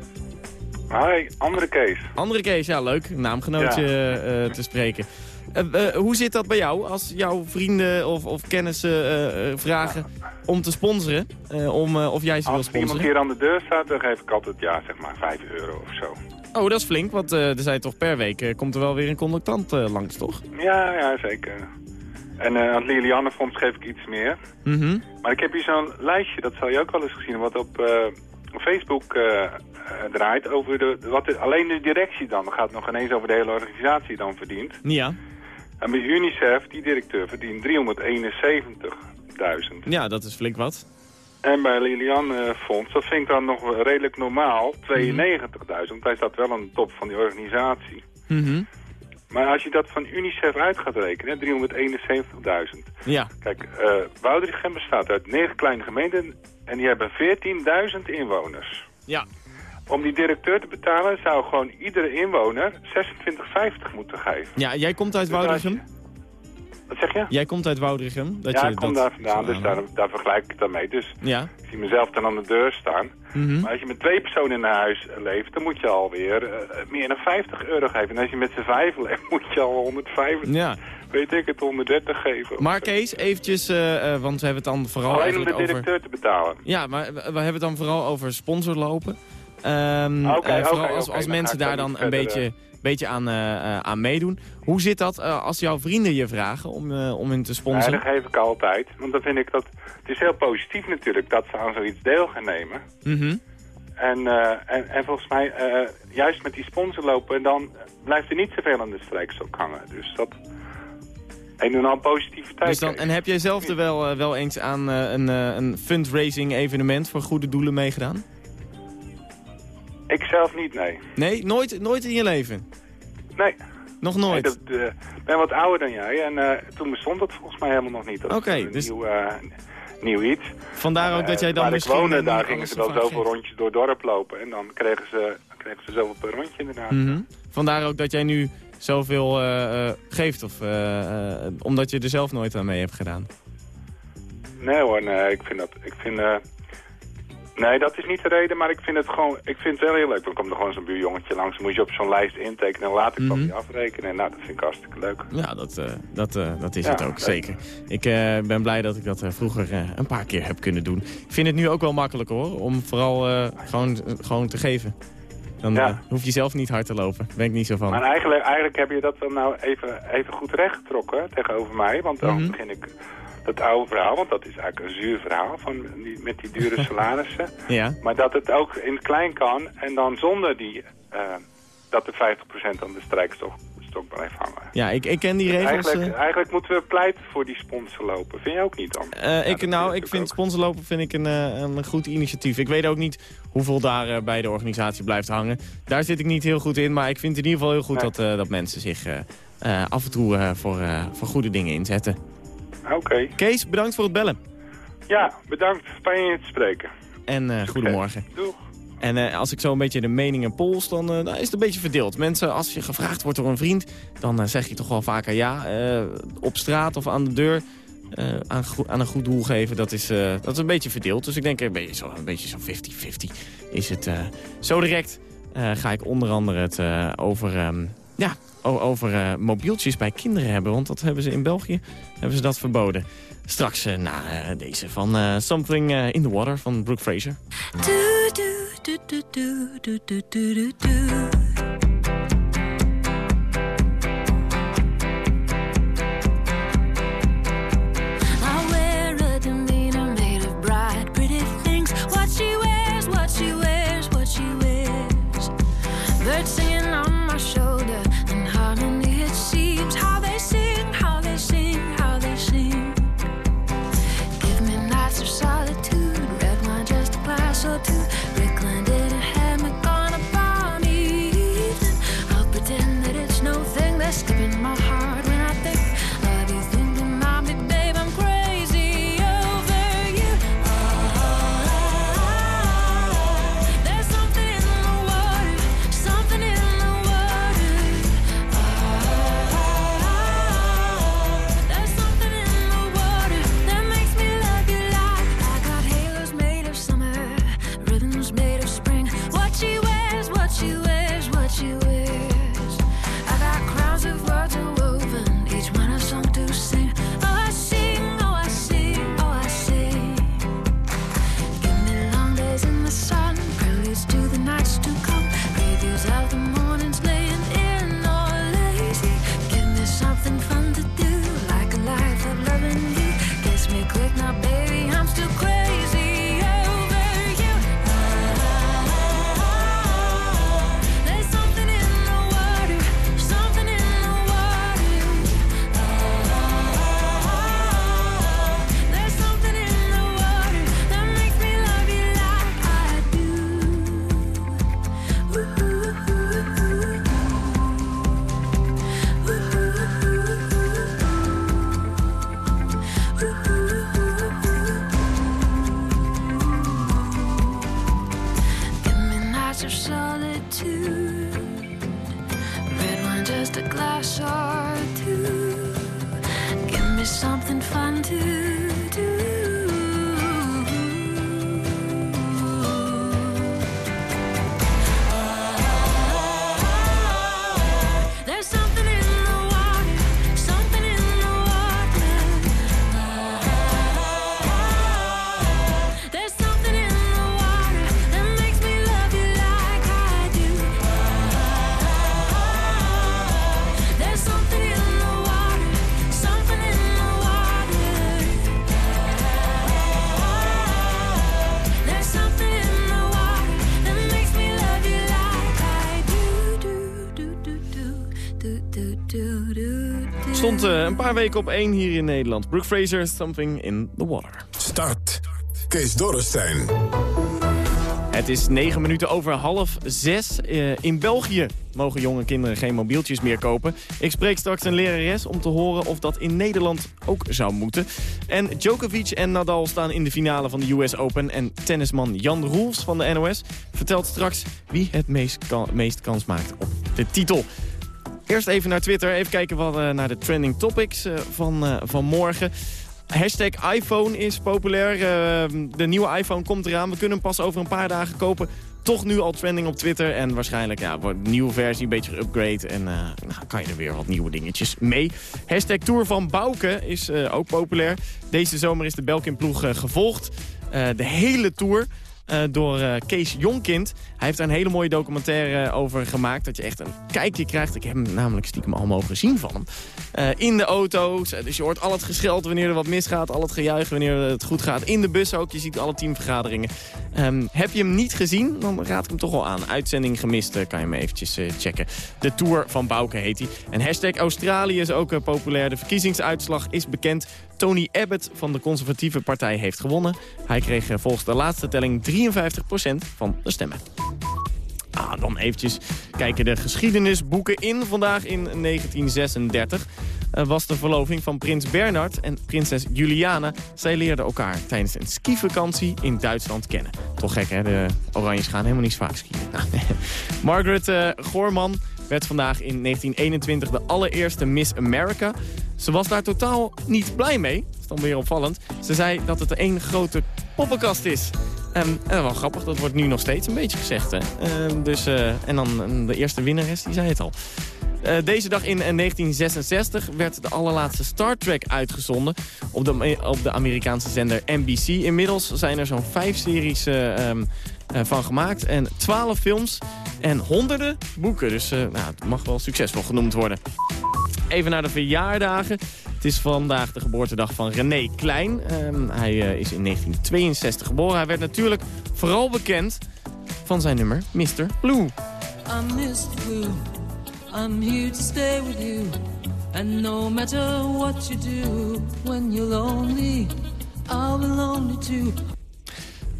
Hi, andere Kees.
Andere Kees, ja leuk. Naamgenootje eh, te spreken. Eh, eh, hoe zit dat bij jou als jouw vrienden of, of kennissen eh, vragen om te sponsoren? Om, of jij ze wil
Als iemand
sponsoren?
hier aan de deur staat, dan geef ik altijd, ja, zeg maar 5 euro of zo.
Oh, dat is flink, want er zijn toch per week komt er wel weer een conductant langs, toch?
Ja, ja, zeker. En aan het Lilianne Fonds geef ik iets meer.
Mhm.
Maar ik heb hier zo'n lijstje, dat zal je ook wel eens gezien wat op Facebook draait over de, wat de- alleen de directie dan. Dan gaat nog ineens over de hele organisatie dan verdient.
Ja.
En bij UNICEF, die directeur, verdient 371.000.
Ja, dat is flink wat.
En bij Lilian eh, Fonds, dat vind ik dan nog redelijk normaal, 92.000. Want hij staat wel aan de top van die organisatie.
Mhm.
Maar als je dat van UNICEF uit gaat rekenen, 371.000.
Ja.
Kijk, eh Woudrichem bestaat uit negen kleine gemeenten en die hebben 14.000 inwoners.
Ja.
Om die directeur te betalen zou gewoon iedere inwoner 26,50 moeten geven.
Ja, jij komt uit
Dus
Woudrichem?
Wat zeg je?
Jij komt uit Woudrichem? Dat
ja,
je
ik kom
dat
daar vandaan, dus daar, vergelijk ik het dan mee. Dus
Ja.
ik zie mezelf dan aan de deur staan.
Mhm.
Maar als je met twee personen in een huis leeft, dan moet je alweer eh, meer dan 50 euro geven. En als je met z'n vijf leeft, moet je al 150,
Ja.
weet ik het, 130 geven.
Maar Kees, eventjes, eh, eh, want we hebben het dan vooral
Alleen om de
over...
directeur te betalen.
Ja, maar we we hebben het dan vooral over sponsorlopen. Ehm,
Oké,
eh, vooral als, als
dan
mensen daar dan een beetje, beetje aan, eh, eh, aan meedoen. Hoe zit dat eh, als jouw vrienden je vragen om, eh, om hen te sponsoren?
dat geef ik altijd. Want dan vind ik dat... Het is heel positief natuurlijk dat ze aan zoiets deel gaan nemen.
Mhm.
En, eh, en, en volgens mij, eh, juist met die sponsorlopen, dan blijft er niet zoveel aan de strijkstok hangen. Dus dat... En al positiviteit.
Dus dan, en heb jij zelf er wel, eh, wel eens aan eh, een, eh, een fundraising evenement voor goede doelen meegedaan?
Ik zelf niet, nee.
Nee, nooit, nooit in je leven?
Nee.
Nog nooit?
Nee, eh, ik ben wat ouder dan jij en eh, toen bestond dat volgens mij helemaal nog niet.
Oké, dus-
nieuw, eh, nieuw iets.
Vandaar ook dat jij dan
Waar
misschien...
ik woonde, daar gingen ze wel
vaak
zoveel
geeft.
rondjes door dorp lopen en dan kregen ze, kregen ze zoveel per rondje inderdaad.
Mhm. Vandaar ook dat jij nu zoveel geeft, of, omdat je er zelf nooit aan mee hebt gedaan.
Nee hoor, nee, ik vind dat, ik vind, nee dat is niet de reden, maar ik vind het gewoon, ik vind het wel heel leuk. Dan komt er gewoon zo'n buurjongetje langs, dan moet je op zo'n lijst intekenen en later kan
Mhm.
die afrekenen. En nou, dat vind ik hartstikke leuk.
Ja, dat, eh, dat, eh, dat is
Ja,
het ook,
leuk.
zeker. Ik eh, ben blij dat ik dat vroeger een paar keer heb kunnen doen. Ik vind het nu ook wel makkelijk hoor, om vooral gewoon, gewoon te geven. Dan
Ja.
hoef je zelf niet hard te lopen. Daar ben ik niet zo van.
Maar eigenlijk, eigenlijk heb je dat dan nou even, even goed rechtgetrokken tegenover mij. Want dan
Mhm.
begin ik dat oude verhaal, want dat is eigenlijk een zuur verhaal van die, met die dure salarissen.
Ja.
Maar dat het ook in het klein kan en dan zonder die, eh, dat de 50% aan de strijkstok stok blijft hangen.
Ja, ik, ik ken die regels...
Eigenlijk,
eh,
eigenlijk moeten we pleiten voor die sponsorlopen. Vind je ook niet dan?
Eh, ik, nou, ik vind sponsorlopen vind ik een, een goed initiatief. Ik weet ook niet hoeveel daar bij de organisatie blijft hangen. Daar zit ik niet heel goed in, maar ik vind in ieder geval heel goed dat, dat mensen zich af en toe voor, voor goede dingen inzetten.
Oké.
Kees, bedankt voor het bellen.
Ja, bedankt. Fijn je te spreken.
En eh, goedemorgen.
Doeg.
En eh, als ik zo een beetje de meningen pols, dan, eh, dan is het een beetje verdeeld. Mensen, als je gevraagd wordt door een vriend, dan zeg je toch wel vaker ja. Op straat of aan de deur aan, aan een goed doel geven, dat is, dat is een beetje verdeeld. Dus ik denk een beetje zo- een beetje zo'n 50-50 is het. zo direct ga ik onder andere het over, ehm, ja, over eh, mobieltjes bij kinderen hebben. Want dat hebben ze in België hebben ze dat verboden. Straks eh, na eh, deze van Something in the Water van Brooke Fraser.
Spring. What she wears, what she wears, what she wears. I got crowns of words woven, each one a song to sing.
Paar weken op één hier in Nederland. Brooke Fraser, Something in the Water.
Start. Kees Dorrestein.
Het is negen minuten over half zes. Eh, in België mogen jonge kinderen geen mobieltjes meer kopen. Ik spreek straks een lerares om te horen of dat in Nederland ook zou moeten. En Djokovic en Nadal staan in de finale van de US Open. En tennisman Jan Roels van de NOS vertelt straks wie het meest, kan- meest kans maakt op de titel. Eerst even naar Twitter. Even kijken wat, eh, naar de trending topics eh, van, eh, van morgen. Hashtag iPhone is populair. De nieuwe iPhone komt eraan. We kunnen hem pas over een paar dagen kopen. Toch nu al trending op Twitter. En waarschijnlijk ja, wordt een nieuwe versie, een beetje geupgrade. En nou, kan je er weer wat nieuwe dingetjes mee. Hashtag Tour van Bouke is ook populair. Deze zomer is de Belkin-ploeg gevolgd. De hele Tour. Eh, door eh, Kees Jonkind. Hij heeft daar een hele mooie documentaire over gemaakt. Dat je echt een kijkje krijgt. Ik heb hem namelijk stiekem al mogen zien van hem. Eh, in de auto's. Eh, Dus je hoort al het gescheld wanneer er wat misgaat. Al het gejuich wanneer het goed gaat. In de bus ook. Je ziet alle teamvergaderingen. Ehm, heb je hem niet gezien? Dan raad ik hem toch wel aan. Uitzending gemist eh, kan je hem eventjes eh, checken. De Tour van Bouke heet hij. En hashtag Australië is ook eh, populair. De verkiezingsuitslag is bekend. Tony Abbott van de conservatieve partij heeft gewonnen. Hij kreeg eh, volgens de laatste telling 53% van de stemmen. Ah, dan eventjes kijken de geschiedenisboeken in. Vandaag in 1936 eh, was de verloving van prins Bernhard en prinses Juliana. Zij leerden elkaar tijdens een skivakantie in Duitsland kennen. Toch gek, hè? De Oranjes gaan helemaal niet zo vaak skiën. Margaret eh, Goorman werd vandaag in 1921 de allereerste Miss America. Ze was daar totaal niet blij mee. Dat is dan weer opvallend. Ze zei dat het één grote poppenkast is. En wel grappig, dat wordt nu nog steeds een beetje gezegd. Hè? Ehm, dus, eh, en dan eh, de eerste winnares, die zei het al. Eh, deze dag in eh, 1966 werd de allerlaatste Star Trek uitgezonden op de, op de Amerikaanse zender NBC. Inmiddels zijn er zo'n vijf series eh, ehm, eh, van gemaakt en twaalf films en honderden boeken. Dus eh, nou, het mag wel succesvol genoemd worden. Even naar de verjaardagen. Het is vandaag de geboortedag van René Klein. Ehm, hij eh, is in 1962 geboren. Hij werd natuurlijk vooral bekend van zijn nummer Mr. Blue.
I'm. Blue. I'm here to stay with you. And no matter what you do, when you're lonely, I'll be lonely too.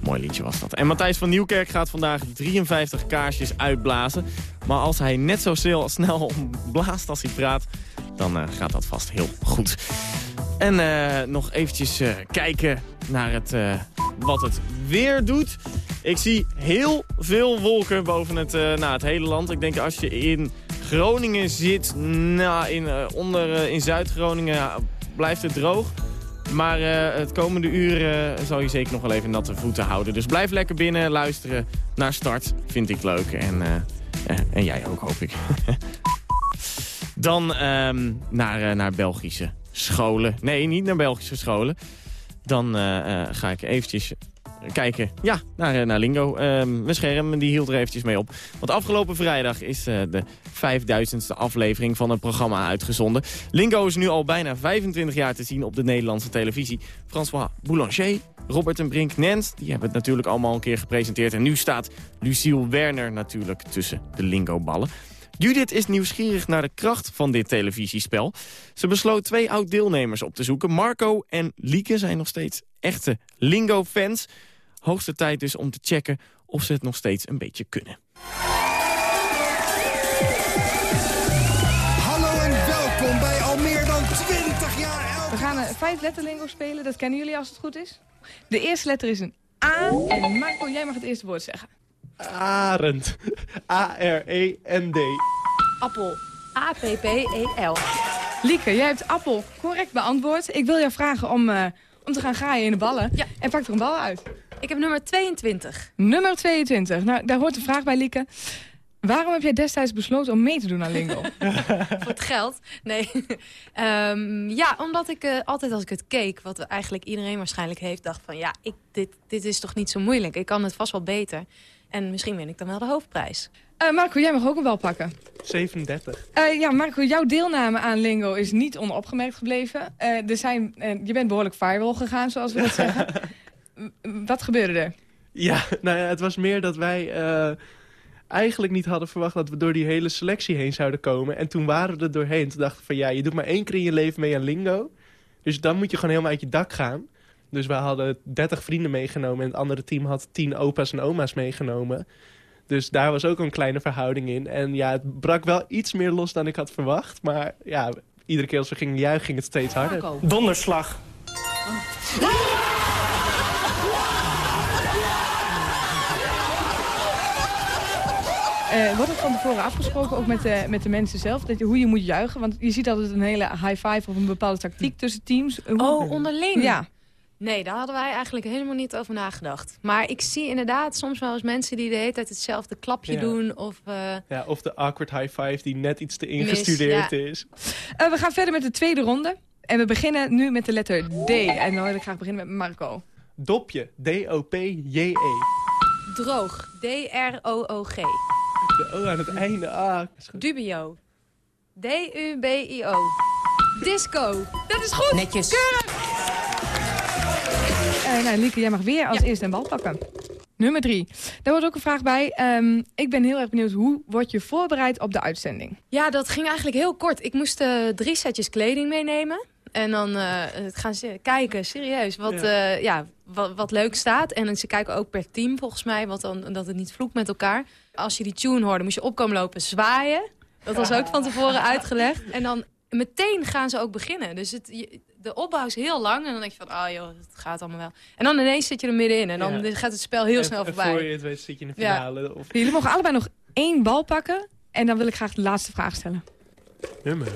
Mooi liedje was dat. En Matthijs van Nieuwkerk gaat vandaag 53 kaarsjes uitblazen. Maar als hij net zo snel, blaast als hij praat, dan eh, gaat dat vast heel goed. En eh, nog eventjes eh, kijken naar het, wat het weer doet. Ik zie heel veel wolken boven het, nou, het hele land. Ik denk als je in Groningen zit, nou, in, onder, in Zuid-Groningen blijft het droog. Maar eh, het komende uur eh, zal je zeker nog wel even natte voeten houden. Dus blijf lekker binnen, luisteren naar start. Vind ik leuk. En, eh, en jij ook, hoop ik. Dan ehm, naar, naar Belgische scholen. Nee, niet naar Belgische scholen. Dan ga ik eventjes kijken ja, naar, eh, naar Lingo. Ehm mijn scherm die hield er eventjes mee op. Want afgelopen vrijdag is eh, de 5000ste aflevering van het programma uitgezonden. Lingo is nu al bijna 25 jaar te zien op de Nederlandse televisie. François Boulanger, Robert en Brink, Nens, die hebben het natuurlijk allemaal een keer gepresenteerd. En nu staat Luciel Werner natuurlijk tussen de Lingo-ballen. Judith is nieuwsgierig naar de kracht van dit televisiespel. Ze besloot twee oud-deelnemers op te zoeken. Marco en Lieke zijn nog steeds echte Lingo-fans. Hoogste tijd dus om te checken of ze het nog steeds een beetje kunnen.
Hallo en welkom bij al meer dan 20 jaar
We gaan een vijf letter lingo spelen, dat kennen jullie als het goed is. De eerste letter is een A. En Marco, jij mag het eerste woord zeggen.
Arend. A-R-E-N-D.
Appel. A-P-P-E-L. Lieke, jij hebt appel correct beantwoord. Ik wil jou vragen om, eh, om te gaan graaien in de ballen. Ja. En pak er een bal uit.
Ik heb nummer 22.
Nummer 22. Nou, daar hoort een vraag bij, Lieke. Waarom heb jij destijds besloten om mee te doen aan Lingo?
Voor het geld? Nee. Ehm, ja, omdat ik eh, altijd als ik het keek, wat eigenlijk iedereen waarschijnlijk heeft, dacht van ja, ik, dit, dit is toch niet zo moeilijk. Ik kan het vast wel beter. En misschien win ik dan wel de hoofdprijs.
Eh, Marco, jij mag ook een bal pakken.
37.
Eh, ja, Marco, jouw deelname aan Lingo is niet onopgemerkt gebleven. Eh, er zijn, je bent behoorlijk viral gegaan, zoals we dat zeggen. Wat gebeurde er?
Ja, nou ja, het was meer dat wij eh, eigenlijk niet hadden verwacht dat we door die hele selectie heen zouden komen. En toen waren we er doorheen. Toen dachten we van ja, je doet maar één keer in je leven mee aan Lingo. Dus dan moet je gewoon helemaal uit je dak gaan. Dus wij hadden 30 vrienden meegenomen en het andere team had 10 opa's en oma's meegenomen. Dus daar was ook een kleine verhouding in. En ja, het brak wel iets meer los dan ik had verwacht. Maar ja, iedere keer als we gingen juichen ging het steeds harder. Donderslag.
Eh, wordt het van tevoren afgesproken, ook met de, met de mensen zelf, dat je, hoe je moet juichen? Want je ziet altijd een hele high five of een bepaalde tactiek tussen teams. Hoe-
Oh, onderling?
Ja.
Nee, daar hadden wij eigenlijk helemaal niet over nagedacht. Maar ik zie inderdaad soms wel eens mensen die de hele tijd hetzelfde klapje
Ja.
doen. Of, eh,
Ja, of de awkward high five die net iets te
Mis,
ingestudeerd
ja.
is.
Eh, we gaan verder met de tweede ronde. En we beginnen nu met de letter D. En dan wil ik graag beginnen met Marco.
Dopje. D-O-P-J-E.
Droog. D-R-O-O-G.
De O aan het einde. Ah,
Dubio. D-U-B-I-O. Disco. Dat is goed.
Netjes.
Keurig.
Eh, nou, Lieke, jij mag weer als eerste een bal pakken. Nummer drie. Daar wordt ook een vraag bij. Ehm, ik ben heel erg benieuwd, hoe word je voorbereid op de uitzending?
Ja, dat ging eigenlijk heel kort. Ik moest eh, drie setjes kleding meenemen. En dan eh, gaan ze kijken, serieus, wat,
Ja.
ja. ja, wat, wat leuk staat. En ze kijken ook per team volgens mij, wat dan, dat het niet vloekt met elkaar. Als je die tune hoorde, moest je opkomen lopen zwaaien. Dat was ook van tevoren uitgelegd. En dan meteen gaan ze ook beginnen. Dus het, je- de opbouw is heel lang. En dan denk je van, oh joh, het gaat allemaal wel. En dan ineens zit je er middenin. En dan
Ja.
gaat het spel heel
En-
snel
en
voorbij.
voor je het weet zit je in de
Ja.
finale. Of
Jullie mogen allebei nog één bal pakken. En dan wil ik graag de laatste vraag stellen.
nummer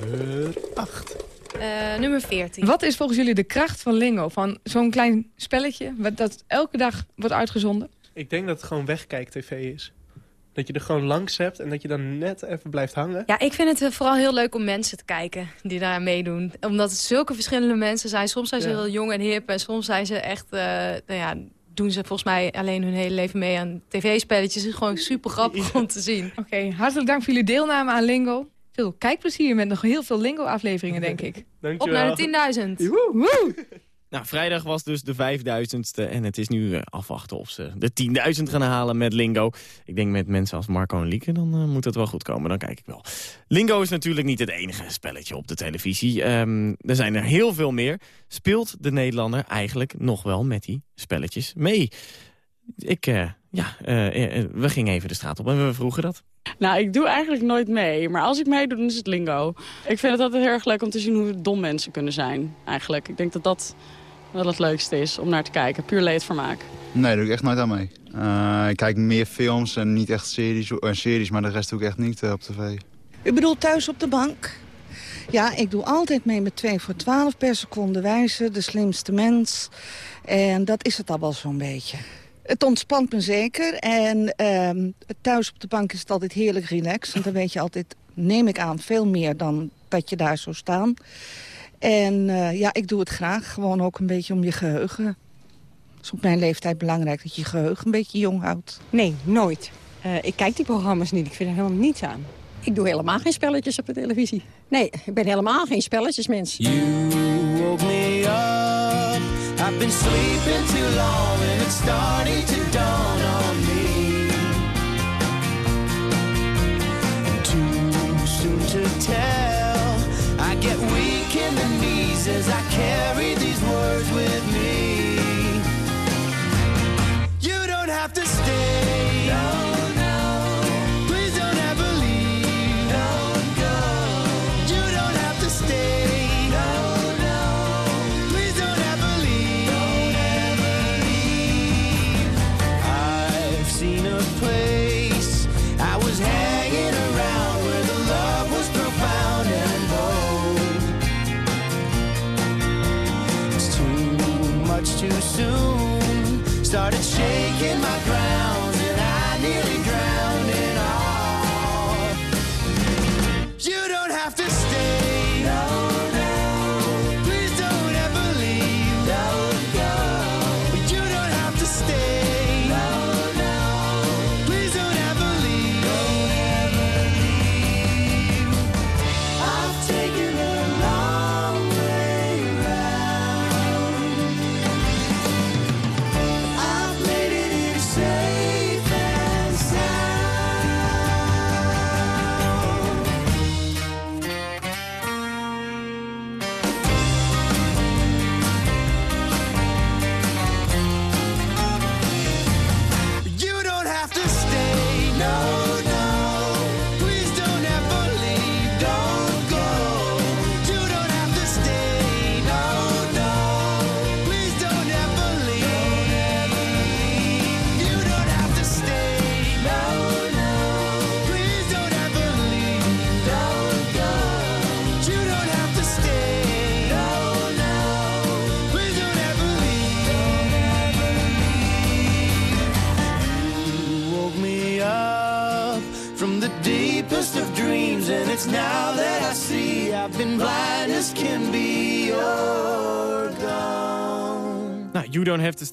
8.
Eh, nummer 14.
Wat is volgens jullie de kracht van Lingo? Van zo'n klein spelletje, wat dat elke dag wordt uitgezonden?
Ik denk dat het gewoon wegkijk-tv is. Dat je er gewoon langs hebt en dat je dan net even blijft hangen.
Ja, ik vind het eh, vooral heel leuk om mensen te kijken die daar meedoen. Omdat het zulke verschillende mensen zijn. Soms zijn ze
Ja.
heel jong en hip. En soms zijn ze echt, eh, nou ja, doen ze volgens mij alleen hun hele leven mee aan tv-spelletjes. Het is gewoon super grappig om te zien.
Oké, hartelijk dank voor jullie deelname aan Lingo. Veel kijkplezier met nog heel veel Lingo-afleveringen, denk ik.
Op naar de 10.000.
Woe!
Nou, vrijdag was dus de 5000ste en het is nu eh, afwachten of ze de 10.000 gaan halen met Lingo. Ik denk met mensen als Marco en Lieke, dan eh, moet het wel goed komen, dan kijk ik wel. Lingo is natuurlijk niet het enige spelletje op de televisie. Ehm, er zijn er heel veel meer. Speelt de Nederlander eigenlijk nog wel met die spelletjes mee? Ik, eh, ja, we gingen even de straat op en we vroegen dat.
Nou, ik doe eigenlijk nooit mee. Maar als ik meedoe, dan is het lingo. Ik vind het altijd heel erg leuk om te zien hoe dom mensen kunnen zijn, eigenlijk. Ik denk dat dat wel het leukste is om naar te kijken. Puur leedvermaak.
Nee, daar doe ik echt nooit aan mee. Eh, ik kijk meer films en niet echt series, eh, series maar de rest doe ik echt niet eh, op tv.
U bedoelt thuis op de bank? Ja, ik doe altijd mee met 2 voor 12 per seconde wijzen. De slimste mens. En dat is het al wel zo'n beetje. Het ontspant me zeker. En ehm, thuis op de bank is het altijd heerlijk relaxed. Want dan weet je altijd, neem ik aan, veel meer dan dat je daar zou staan. En eh, ja, ik doe het graag. Gewoon ook een beetje om je geheugen. Het is op mijn leeftijd belangrijk dat je je geheugen een beetje jong houdt.
Nee, nooit. Eh, ik kijk die programma's niet. Ik vind er helemaal niets aan. Ik doe helemaal geen spelletjes op de televisie. Nee, ik ben helemaal geen spelletjesmens.
woke me up. I've been sleeping too long and it's starting to dawn on me. Too soon to tell. Started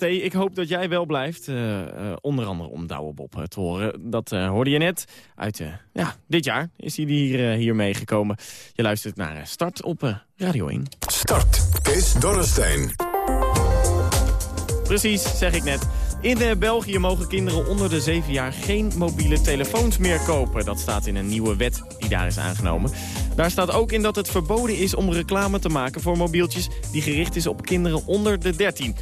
Ik hoop dat jij wel blijft. eh, eh, onder andere om Douwe Bob eh, te horen. Dat hoorde je net. Uit ja, dit jaar is hij hier, hier meegekomen. Je luistert naar Start op Radio 1.
Start. Kees Dorrestein.
Precies, zeg ik net. In België mogen kinderen onder de 7 jaar geen mobiele telefoons meer kopen. Dat staat in een nieuwe wet die daar is aangenomen. Daar staat ook in dat het verboden is om reclame te maken voor mobieltjes... die gericht is op kinderen onder de 13.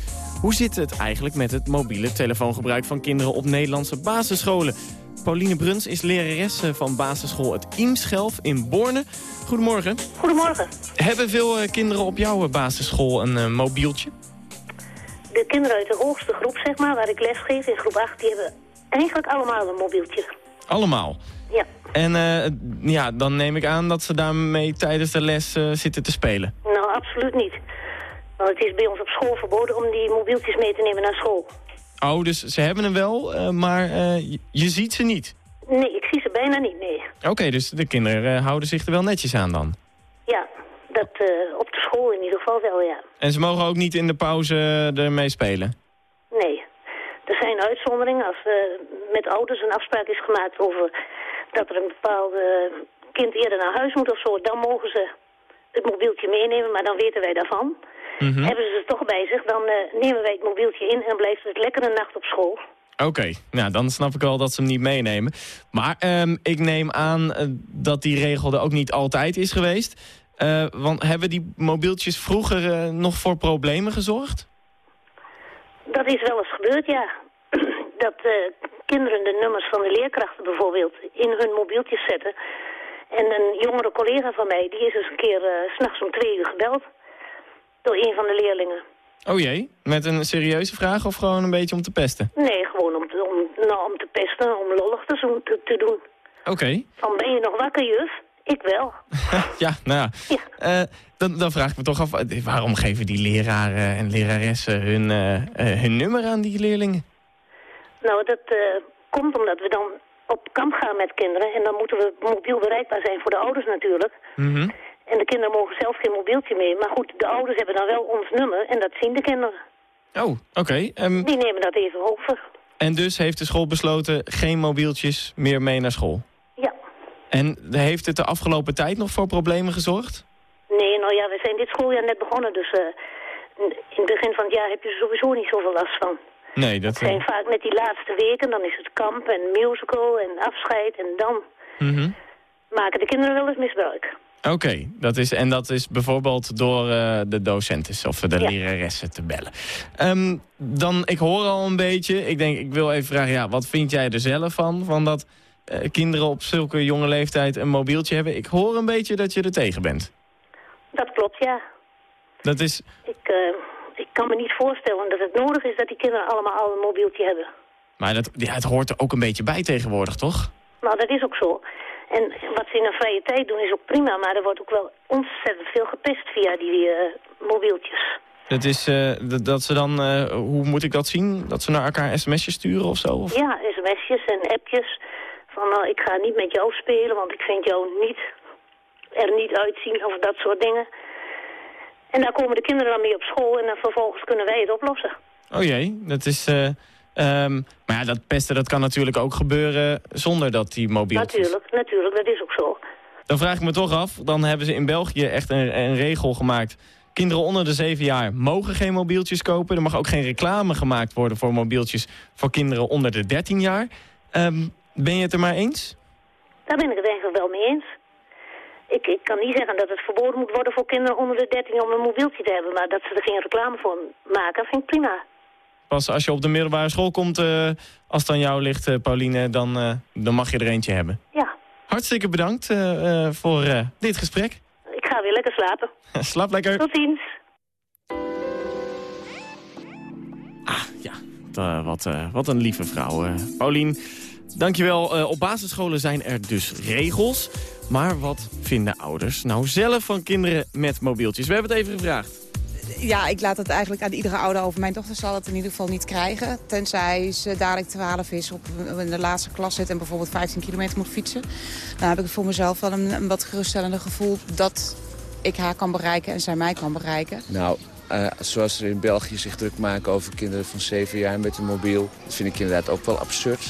Hoe zit het eigenlijk met het mobiele telefoongebruik van kinderen op Nederlandse basisscholen? Pauline Bruns is lerares eh, van basisschool Het Iemschelf in Borne. Goedemorgen.
Goedemorgen.
Hebben veel eh, kinderen op jouw eh, basisschool een mobieltje?
De kinderen uit de hoogste groep, zeg maar, waar ik les geef in groep 8, die hebben eigenlijk allemaal een mobieltje.
Allemaal.
Ja.
En ja, dan neem ik aan dat ze daarmee tijdens de les zitten te spelen.
Nou, absoluut niet. Want het is bij ons op school verboden om die mobieltjes mee te nemen naar school.
Oh, dus ze hebben hem wel, eh, maar eh, je, je ziet ze niet.
Nee, ik zie ze bijna niet, nee.
Oké, dus de kinderen eh, houden zich er wel netjes aan dan.
Ja, dat op de school in ieder geval wel, ja.
En ze mogen ook niet in de pauze ermee spelen?
Nee. Er zijn uitzonderingen als met ouders een afspraak is gemaakt over dat er een bepaald kind eerder naar huis moet of zo. Dan mogen ze het mobieltje meenemen, maar dan weten wij daarvan.
Mhm.
Hebben ze het toch bij zich, dan eh, nemen wij het mobieltje in en blijft het lekker een nacht op school.
Oké, nou dan snap ik wel dat ze hem niet meenemen. Maar ehm, ik neem aan eh, dat die regel er ook niet altijd is geweest. Eh, want hebben die mobieltjes vroeger nog voor problemen gezorgd?
Dat is wel eens gebeurd, ja. dat kinderen de nummers van de leerkrachten bijvoorbeeld in hun mobieltjes zetten. En een jongere collega van mij, die is eens een keer s s'nachts om twee uur gebeld door een van de leerlingen.
Oh jee, met een serieuze vraag of gewoon een beetje om te pesten?
Nee, gewoon om te, om, nou, om te pesten, om lollig te, zo- te, te doen.
Oké,
Van, ben je nog wakker, juf? Ik wel.
ja, nou ja. Eh, dan, dan vraag ik me toch af, eh, waarom geven die leraren en leraressen hun, eh, hun nummer aan die leerlingen?
Nou, dat komt omdat we dan op kamp gaan met kinderen. En dan moeten we mobiel bereikbaar zijn voor de ouders natuurlijk.
Mhm.
En de kinderen mogen zelf geen mobieltje mee. Maar goed, de ouders hebben dan wel ons nummer en dat zien de kinderen.
Oh, oké. ehm,
Die nemen dat even over.
en dus heeft de school besloten geen mobieltjes meer mee naar school?
Ja.
En heeft het de afgelopen tijd nog voor problemen gezorgd?
Nee, nou ja, we zijn dit schooljaar net begonnen. Dus eh, in het begin van het jaar heb je er sowieso niet zoveel last van.
Nee, dat...
Het zijn vaak net die laatste weken, dan is het kamp en musical en afscheid. En dan
Mhm.
maken de kinderen wel eens misbruik.
Oké, dat is en dat is bijvoorbeeld door eh, de docenten of de
Ja.
leraressen te bellen. Ehm, dan, ik hoor al een beetje, ik denk, ik wil even vragen, ja, wat vind jij er zelf van? Van dat eh, kinderen op zulke jonge leeftijd een mobieltje hebben. Ik hoor een beetje dat je er tegen bent.
Dat klopt, ja.
Dat is,
Ik, eh, ik kan me niet voorstellen dat het nodig is dat die kinderen allemaal al een mobieltje hebben.
maar dat, ja, het hoort er ook een beetje bij tegenwoordig, toch?
Nou, dat is ook zo. En wat ze in hun vrije tijd doen is ook prima, maar er wordt ook wel ontzettend veel gepest via die eh, mobieltjes.
Dat is eh, dat, dat ze dan, eh, hoe moet ik dat zien? Dat ze naar elkaar sms'jes sturen of zo? Of?
Ja, sms'jes en appjes van nou, ik ga niet met jou spelen, want ik vind jou niet er niet uitzien of dat soort dingen. En daar komen de kinderen dan mee op school en dan vervolgens kunnen wij het oplossen.
Oh jee, dat is... eh, ehm, maar ja, dat pesten dat kan natuurlijk ook gebeuren zonder dat die mobieltjes...
Natuurlijk, natuurlijk, dat is ook zo.
Dan vraag ik me toch af, dan hebben ze in België echt een, een regel gemaakt. Kinderen onder de 7 jaar mogen geen mobieltjes kopen. Er mag ook geen reclame gemaakt worden voor mobieltjes voor kinderen onder de 13 jaar. Ehm, ben je het er maar eens?
Daar ben ik het eigenlijk wel mee eens. Ik, ik kan niet zeggen dat het verboden moet worden voor kinderen onder de 13 om een mobieltje te hebben. Maar dat ze er geen reclame voor maken, vind ik prima.
Pas als je op de middelbare school komt, eh, als het aan jou ligt, eh, Pauline, dan, eh, dan mag je er eentje hebben.
Ja,
Hartstikke bedankt voor dit gesprek.
ik ga weer lekker slapen.
Slaap lekker.
Tot ziens.
Eh, wat, eh, wat een lieve vrouw, eh Paulien. Dankjewel. Op basisscholen zijn er dus regels. Maar wat vinden ouders nou zelf van kinderen met mobieltjes? We hebben het even gevraagd.
Ja, ik laat het eigenlijk aan iedere ouder over. Mijn dochter zal het in ieder geval niet krijgen. Tenzij ze dadelijk 12 is, op in de laatste klas zit... en bijvoorbeeld 15 kilometer moet fietsen. Dan heb ik voor mezelf wel een, wat geruststellende gevoel... dat ik haar kan bereiken en zij mij kan bereiken.
Nou, eh, zoals ze in België zich druk maken over kinderen van 7 jaar met een mobiel. Dat vind ik inderdaad ook wel absurd.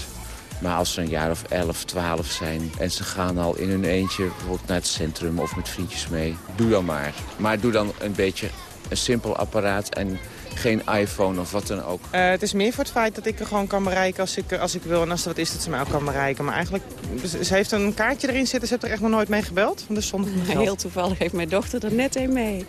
Maar als ze een jaar of 11, 12 zijn en ze gaan al in hun eentje bijvoorbeeld naar het centrum of met vriendjes mee, doe dan maar. Maar doe dan een beetje een simpel apparaat en geen iPhone of wat dan ook.
Eh, het is meer voor het feit dat ik er gewoon kan bereiken als ik, als ik wil. En als er wat is, dat ze mij ook kan bereiken. Maar eigenlijk, ze ze heeft een kaartje erin zitten. Ze heeft er echt nog nooit mee gebeld. Dus zonder
Heel toevallig heeft mijn dochter er net een mee.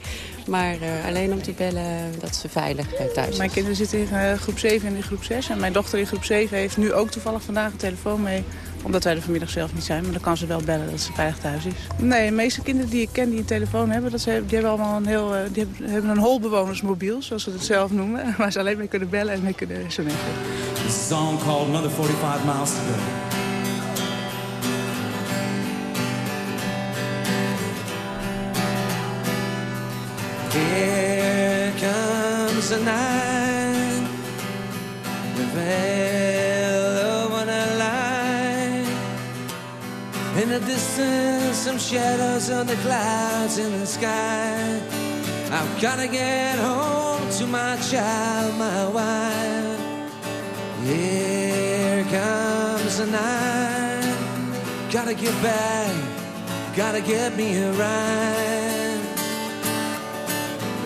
Maar eh, alleen om te bellen dat ze veilig eh, thuis is.
Mijn kinderen zitten in groep 7 en in groep 6. En mijn dochter in groep 7 heeft nu ook toevallig vandaag een telefoon mee. Omdat wij er vanmiddag zelf niet zijn. Maar dan kan ze wel bellen dat ze veilig thuis is. Nee, de meeste kinderen die ik ken die een telefoon hebben... Dat ze, die hebben allemaal een heel, eh, die hebben, hebben een holbewonersmobiel, zoals ze het zelf noemen. Waar ze alleen mee kunnen bellen en mee kunnen sms'en.
This a song called Another 45 Miles to Go.
Here comes the night, the In the distance, some shadows on the clouds in the sky. I've gotta get home to my child, my wife. Here comes the night. Gotta get back, gotta get me a ride.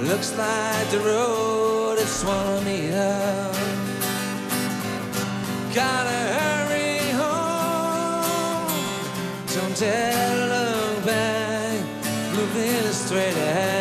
Looks like the road is swallowing me up. Gotta Look back, moving straight ahead.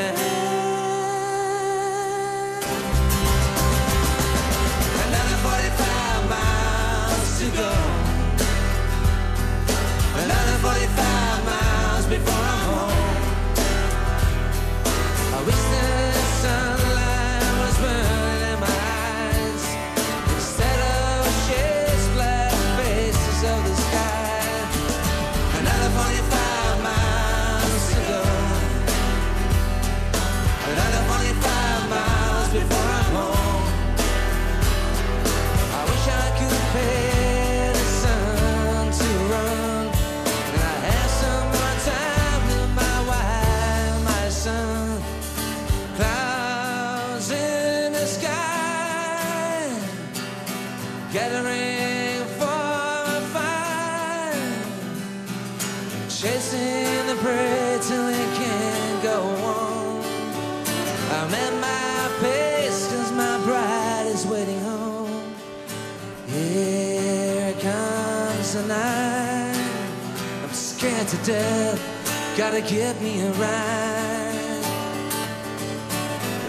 Scared to death. Gotta get me a ride.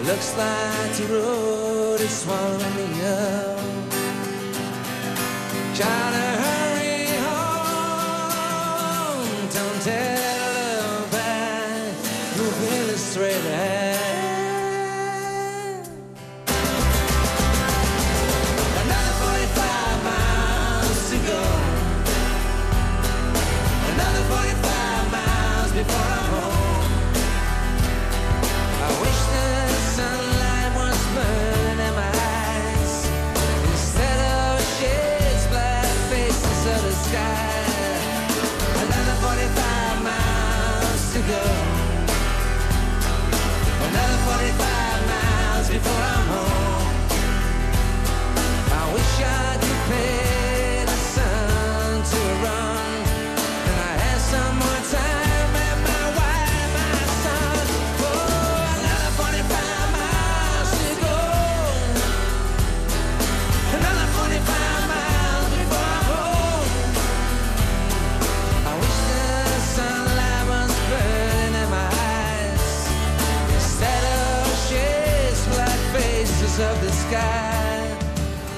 Looks like the road is swallowing me up. Gotta hurry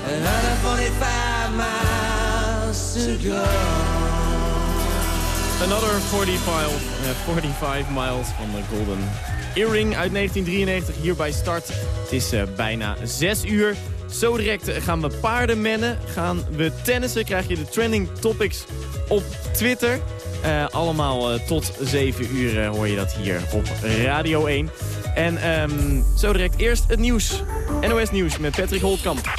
Another 45 miles to go. Another 45,
eh, 45 miles van de Golden Earring uit 1993 hier bij Start. Het is eh, bijna 6 uur. Zo direct gaan we paarden mennen, gaan we tennissen, krijg je de trending topics op Twitter. Eh, allemaal eh, tot 7 uur hoor je dat hier op Radio 1. En ehm, zo direct eerst het nieuws. NOS Nieuws met Patrick Holtkamp.